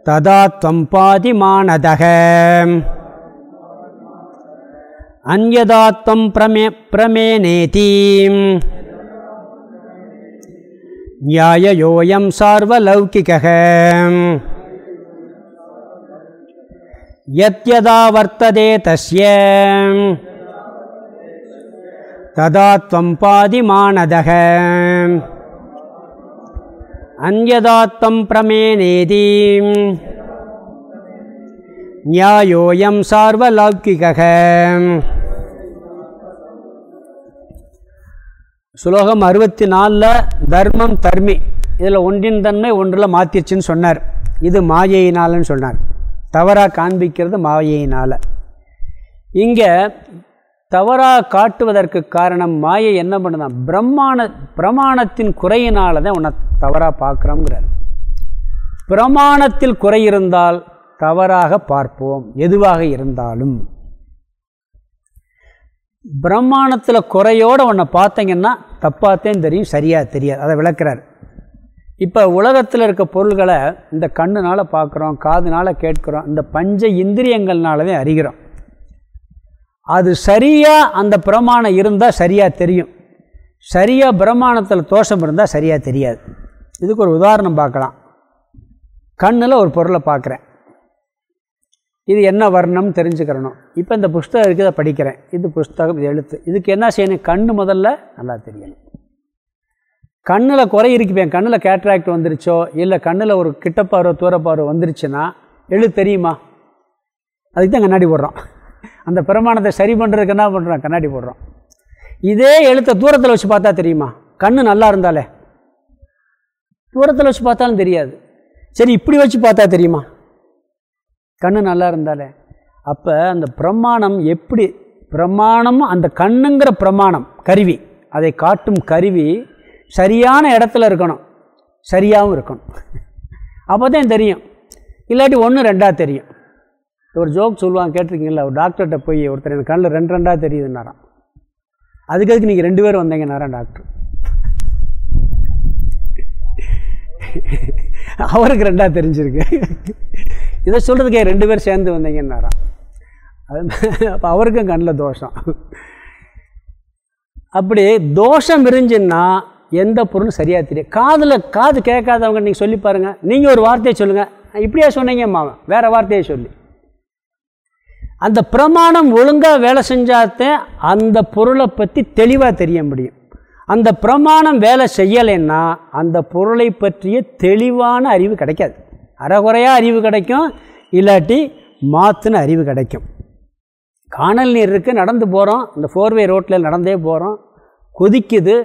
ததா துவம் பாதிமானதக அந்யதாத்வம் பிரமே பிரமேநேதி நியாயோயம் சார்வலௌகிக யத்யதா வர்த்ததே தஸ்ய. ததா துவம் பாதிமானதக पादिमानदः अन्यदा त्वं प्रमेनेति न्यायोऽयं सार्वलौकिकः சுலோகம் அறுபத்தி நாலில் தர்மம் தர்மி இதில் ஒன்றின் தன்மை ஒன்றில் மாற்றிடுச்சின்னு சொன்னார் இது மாயையினாலன்னு சொன்னார் தவறாக காண்பிக்கிறது மாயையினால் இங்கே தவறாக காட்டுவதற்கு காரணம் மாயை என்ன பண்ணுதான்? பிரம்மாண பிரமாணத்தின் குறையினால தான் உன்னை தவறாக பார்க்குறோங்கிறார் பிரமாணத்தில் குறை இருந்தால் தவறாக பார்ப்போம். எதுவாக இருந்தாலும். பிரம்மாணத்தில் குறையோடு உன்னை பார்த்தீங்கன்னா தப்பாகத்தான் தெரியும் சரியாக தெரியாது. அதை விளக்குறார். இப்போ உலகத்தில் இருக்க பொருள்களை இந்த கண்ணுனால் பார்க்குறோம் காதுனால் கேட்குறோம் இந்த பஞ்ச இந்திரியங்கள்னாலவே அறிகிறோம். அது சரியாக அந்த பிரமாணம் இருந்தால் சரியாக தெரியும். சரியாக பிரமாணத்தில் தோஷம் இருந்தால் சரியாக தெரியாது. இதுக்கு ஒரு உதாரணம் பார்க்கலாம். கண்ணில் ஒரு பொருளை பார்க்குறேன். இது என்ன வர்ணம்னு தெரிஞ்சுக்கிறணும். இப்போ இந்த புஸ்தகம் இருக்குது அதை படிக்கிறேன். இது புஸ்தகம் இது எழுத்து. இதுக்கு என்ன செய்யணும்? கண் முதல்ல நல்லா தெரியணும். கண்ணில் குறை இருக்குப்பேன் என் கண்ணில் கேட்ராக்ட் வந்துருச்சோ இல்லை கண்ணில் ஒரு கிட்டப்பார்வை தூரப்பார்வை வந்துருச்சுன்னா எழுத்து தெரியுமா? அதுக்கு தான் கண்ணாடி போடுறோம். அந்த பிரமாணத்தை சரி பண்ணுறதுக்கு என்ன பண்ணுறோம் கண்ணாடி போடுறோம். இதே எழுத்தை தூரத்தில் வச்சு பார்த்தா தெரியுமா? கண் நல்லா இருந்தாலே. தூரத்தில் வச்சு பார்த்தாலும் தெரியாது. சரி இப்படி வச்சு பார்த்தா தெரியுமா? கண் நல்லா இருந்தாலே. அப்போ அந்த பிரமாணம் எப்படி? பிரமாணம் அந்த கண்ணுங்கிற பிரமாணம் கருவி. அதை காட்டும் கருவி சரியான இடத்துல இருக்கணும். சரியாகவும் இருக்கணும். அப்போ தான் தெரியும். இல்லாட்டி ஒன்று ரெண்டாக தெரியும். ஒரு ஜோக் சொல்லுவாங்க கேட்டிருக்கீங்களா ஒரு டாக்டர்கிட்ட போய் ஒருத்தர் எனக்கு கண்ணில் ரெண்டு ரெண்டாக தெரியுதுன்னாரான் அதுக்கு அதுக்கு நீங்கள் ரெண்டு பேரும் வந்தீங்கன்னாராம் டாக்டர் அவருக்கு ரெண்டாக தெரிஞ்சிருக்கு. இதை சொல்கிறதுக்கே ரெண்டு பேர் சேர்ந்து வந்தீங்கன்னாராம். அது அப்போ அவருக்கும் கண்ணில் தோஷம். அப்படி தோஷம் இருந்துச்சுன்னா எந்த பொருளும் சரியாக தெரியும் காதில் காது கேட்காதவங்க நீங்கள் சொல்லி பாருங்கள் நீங்கள் ஒரு வார்த்தையை சொல்லுங்கள் இப்படியா சொன்னீங்க மாவன் வேறு வார்த்தையை சொல்லி. அந்த பிரமாணம் ஒழுங்காக வேலை செஞ்சாதான் அந்த பொருளை பற்றி தெளிவாக தெரிய முடியும். அந்த பிரமாணம் வேலை செய்யலைன்னா அந்த பொருளை பற்றிய தெளிவான அறிவு கிடைக்காது. அறகுறையாக அறிவு கிடைக்கும் இல்லாட்டி மாற்றுன அறிவு கிடைக்கும். காணல் நீர் இருக்குது நடந்து போகிறோம் இந்த ஃபோர்வே ரோட்டில் நடந்தே போகிறோம் கொதிக்குது.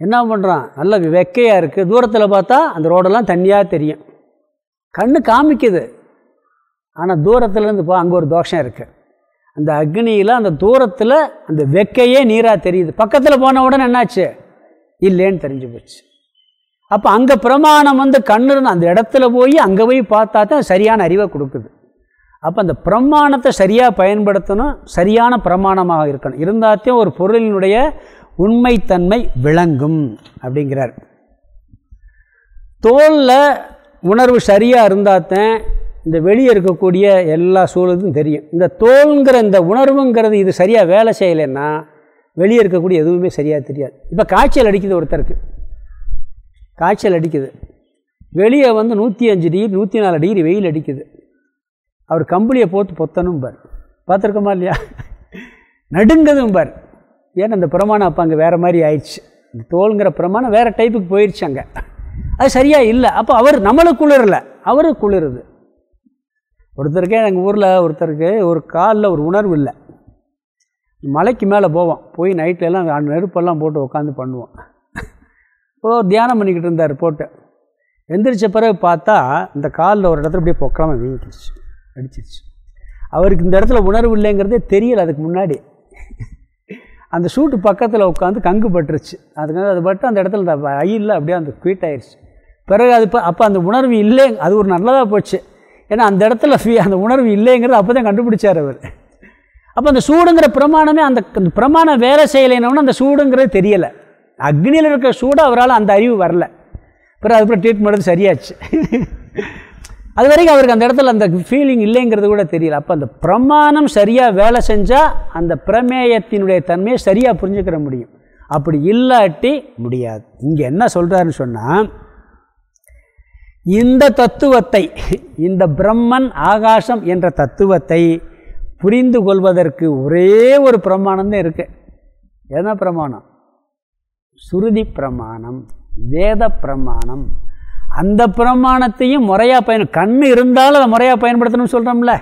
என்ன பண்ணுறான் நல்ல வெக்கையாக இருக்குது தூரத்தில் பார்த்தா அந்த ரோடெல்லாம் தண்ணியாக தெரியும். கண்ணு காமிக்குது. ஆனால் தூரத்துலேருந்து போ அங்கே ஒரு தோஷம் இருக்குது அந்த அக்னியில் அந்த தூரத்தில் அந்த வெக்கையே நீராக தெரியுது. பக்கத்தில் போன உடனே என்னாச்சு? இல்லைன்னு தெரிஞ்சு போச்சு. அப்போ அங்கே பிரமாணம் வந்து கண்ணு இருந்து அந்த இடத்துல போய் அங்கே போய் பார்த்தா தான் சரியான அறிவை கொடுக்குது. அப்போ அந்த பிரமாணத்தை சரியாக பயன்படுத்தணும் சரியான பிரமாணமாக இருக்கணும். இருந்தாத்தையும் ஒரு பொருளினுடைய உண்மைத்தன்மை விளங்கும் அப்படிங்கிறார். தோலில் உணர்வு சரியாக இருந்தால்தான் இந்த வெளியே இருக்கக்கூடிய எல்லா சூழலும் தெரியும். இந்த தோல்ங்கிற இந்த உணர்வுங்கிறது இது சரியாக வேலை செய்யலைன்னா வெளியே இருக்கக்கூடிய எதுவுமே சரியாக தெரியாது. இப்போ காய்ச்சல் அடிக்குது ஒருத்தருக்கு. காய்ச்சல் அடிக்குது. வெளியே வந்து நூற்றி அஞ்சு டிகிரி நூற்றி நாலு டிகிரி வெயில் அடிக்குது. அவர் கம்பளியை போட்டு பொத்தனும் பார். பார்த்துருக்கோமா இல்லையா? நடுங்கதும் பார். ஏன்னா அந்த பிரமாணம் அப்போ அங்கே வேறு மாதிரி ஆயிடுச்சு. இந்த தோலுங்கிற பிரமாணம் வேறு டைப்புக்கு போயிடுச்சு அங்கே. அது சரியாக இல்லை. அப்போ அவர் நம்மளுக்கு குளிரலை. அவருக்கு குளிருது. ஒருத்தருக்கே எங்கள் ஊரில் ஒருத்தருக்கு ஒரு காலில் ஒரு உணர்வு இல்லை. மலைக்கு மேலே போவோம். போய் நைட்லலாம் நெருப்பெல்லாம் போட்டு உட்காந்து பண்ணுவோம். இப்போ தியானம் பண்ணிக்கிட்டு இருந்தார் போட்டு. எந்திரிச்ச பிறகு பார்த்தா இந்த காலில் ஒரு இடத்துல அப்படியே பொக்கலாமல் வீங்கிடுச்சு அடிச்சிருச்சு. அவருக்கு இந்த இடத்துல உணர்வு இல்லைங்கிறதே தெரியல அதுக்கு முன்னாடி. அந்த ஷூட்டு பக்கத்தில் உட்காந்து கங்கு பட்டுருச்சு. அதுக்காக அது பட்டு அந்த இடத்துல அந்த ஐயில் அப்படியே அந்த குயிட் ஆயிடுச்சு பிறகு அது இப்போ அப்போ அந்த உணர்வு இல்லை அது ஒரு நல்லதாக போச்சு. ஏன்னா அந்த இடத்துல (laughs) அந்த உணர்வு இல்லைங்கிறது அப்போ தான் கண்டுபிடிச்சார் அவர். அப்போ அந்த சூடுங்கிற பிரமாணமே அந்த அந்த பிரமாணம் வேலை செய்யலைன்னு அந்த சூடுங்கிறது தெரியலை. அக்னியில் இருக்கிற சூடு அவரால் அந்த அறிவு வரல. அப்புறம் அதுக்கப்புறம் ட்ரீட்மெண்ட் எடுத்து சரியாச்சு. (laughs) அது வரைக்கும் அவருக்கு அந்த இடத்துல அந்த ஃபீலிங் இல்லைங்கிறது கூட தெரியல. அப்போ அந்த பிரமாணம் சரியாக வேலை செஞ்சால் அந்த பிரமேயத்தினுடைய தன்மையை சரியாக புரிஞ்சுக்கிற முடியும். அப்படி இல்லாட்டி முடியாது. இங்கே என்ன சொல்கிறாருன்னு சொன்னால் இந்த தத்துவத்தை இந்த பிரம்மன் ஆகாசம் என்ற தத்துவத்தை புரிந்து கொள்வதற்கு ஒரே ஒரு பிரமாணம்தான் இருக்குது என்ன பிரமாணம்? சுருதி பிரமாணம் வேத பிரமாணம். அந்த பிரமாணத்தையும் முறையாக பயன் கண் இருந்தாலும் அதை முறையாக பயன்படுத்தணும்னு சொல்கிறோம்ல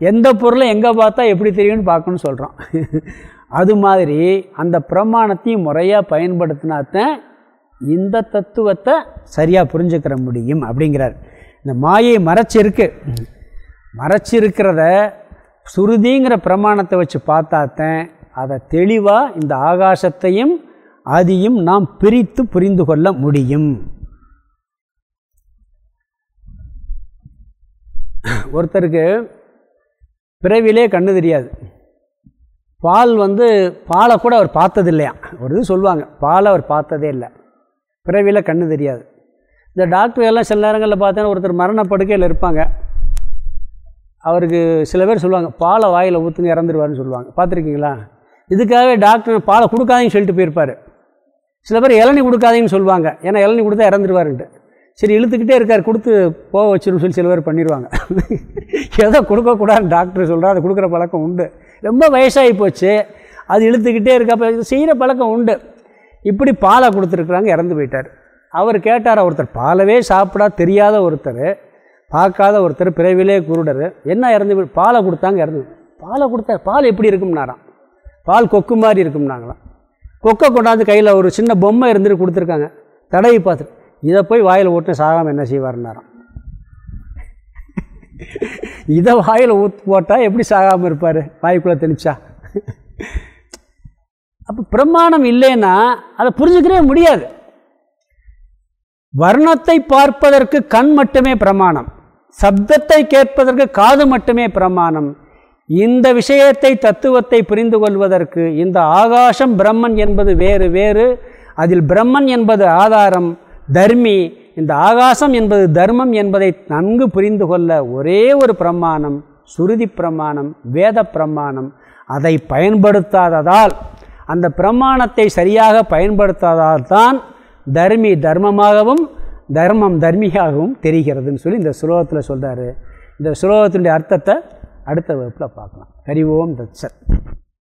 எந்த பொருளை எங்கே பார்த்தா எப்படி தெரியும்னு பார்க்கணும்னு சொல்கிறோம் (laughs) அது மாதிரி அந்த பிரமாணத்தையும் முறையாக பயன்படுத்தினாத்தான் இந்த தத்துவத்தை சரியாக புரிஞ்சுக்கிற முடியும் அப்படிங்கிறார். இந்த மாயை மறைச்சிருக்கு. மறைச்சிருக்கிறத சுருதிங்கிற பிரமாணத்தை வச்சு பார்த்தாத்தன் அதை தெளிவாக இந்த ஆகாசத்தையும் அதையும் நாம் பிரித்து புரிந்து கொள்ள முடியும். ஒருத்தருக்கு பிறவிலே கண்ணு தெரியாது. பால் வந்து பாலை கூட அவர் பார்த்தது இல்லையா ஒரு இது சொல்லுவாங்க பாலை அவர் பார்த்ததே இல்லை. பிறவியில் கண்ணு தெரியாது. இந்த டாக்டர் எல்லாம் சில நேரங்களில் பார்த்தோன்னா ஒருத்தர் மரணப்படுக்கையில் இருப்பாங்க. அவருக்கு சில பேர் சொல்லுவாங்க பாலை வாயில் ஊற்றுங்க இறந்துருவாருன்னு சொல்லுவாங்க. பார்த்துருக்கீங்களா? இதுக்காகவே டாக்டர் பாலை கொடுக்காதீங்கன்னு சொல்லிட்டு போயிருப்பார். சில பேர் இளநி கொடுக்காதீங்கன்னு சொல்லுவாங்க. ஏன்னா இளநி கொடுத்தா இறந்துருவாருன்ட்டு. சரி இழுத்துக்கிட்டே இருக்கார் கொடுத்து போக வச்சிருன்னு சொல்லி சில பேர் பண்ணிடுவாங்க (laughs) ஏதோ கொடுக்கக்கூடாதுன்னு டாக்டர் சொல்கிறா அது கொடுக்குற பழக்கம் உண்டு. ரொம்ப வயசாகி போச்சு. அது இழுத்துக்கிட்டே இருக்கப்போ செய்கிற பழக்கம் உண்டு. இப்படி பாலை கொடுத்துருக்குறாங்க இறந்து போயிட்டார். அவர் கேட்டார் ஒருத்தர் பாலவே சாப்பிடா தெரியாத ஒருத்தர் பார்க்காத ஒருத்தர் பிறவிலே குருடர் என்ன இறந்து பாலை கொடுத்தாங்க இறந்து பாலை கொடுத்தா பால் எப்படி இருக்கும்னாராம். பால் கொக்கு மாதிரி இருக்கும்னாங்களாம். கொக்கை கொண்டாந்து கையில் ஒரு சின்ன பொம்மை இருந்துட்டு கொடுத்துருக்காங்க. தடவி பார்த்துட்டு இதை போய் வாயில் ஊட்டின சாகாமல் என்ன செய்வார்னாராம் இதை வாயில் ஊத்து போட்டால் எப்படி சாகாமல் இருப்பார்? வாய்க்குள்ளே திணிச்சா. அப்போ பிரமாணம் இல்லைன்னா அதை புரிஞ்சுக்கவே முடியாது. வர்ணத்தை பார்ப்பதற்கு கண் மட்டுமே பிரமாணம் சப்தத்தை கேட்பதற்கு காது மட்டுமே பிரமாணம். இந்த விஷயத்தை தத்துவத்தை புரிந்து கொள்வதற்கு இந்த ஆகாசம் பிரம்மன் என்பது வேறு வேறு அதில் பிரம்மன் என்பது ஆதாரம் தர்மி இந்த ஆகாசம் என்பது தர்மம் என்பதை நன்கு புரிந்து கொள்ள ஒரே ஒரு பிரமாணம் சுருதி பிரமாணம் வேத பிரமாணம். அதை பயன்படுத்தாததால் அந்த பிரமாணத்தை சரியாக பயன்படுத்தாதால் தான் தர்மி தர்மமாகவும் தர்மம் தர்மியாகவும் தெரிகிறதுன்னு சொல்லி இந்த சுலோகத்தில் சொல்கிறாரு இந்த சுலோகத்தினுடைய அர்த்தத்தை அடுத்த வகுப்பில் பார்க்கலாம். ஹரி ஓம் தச்சர்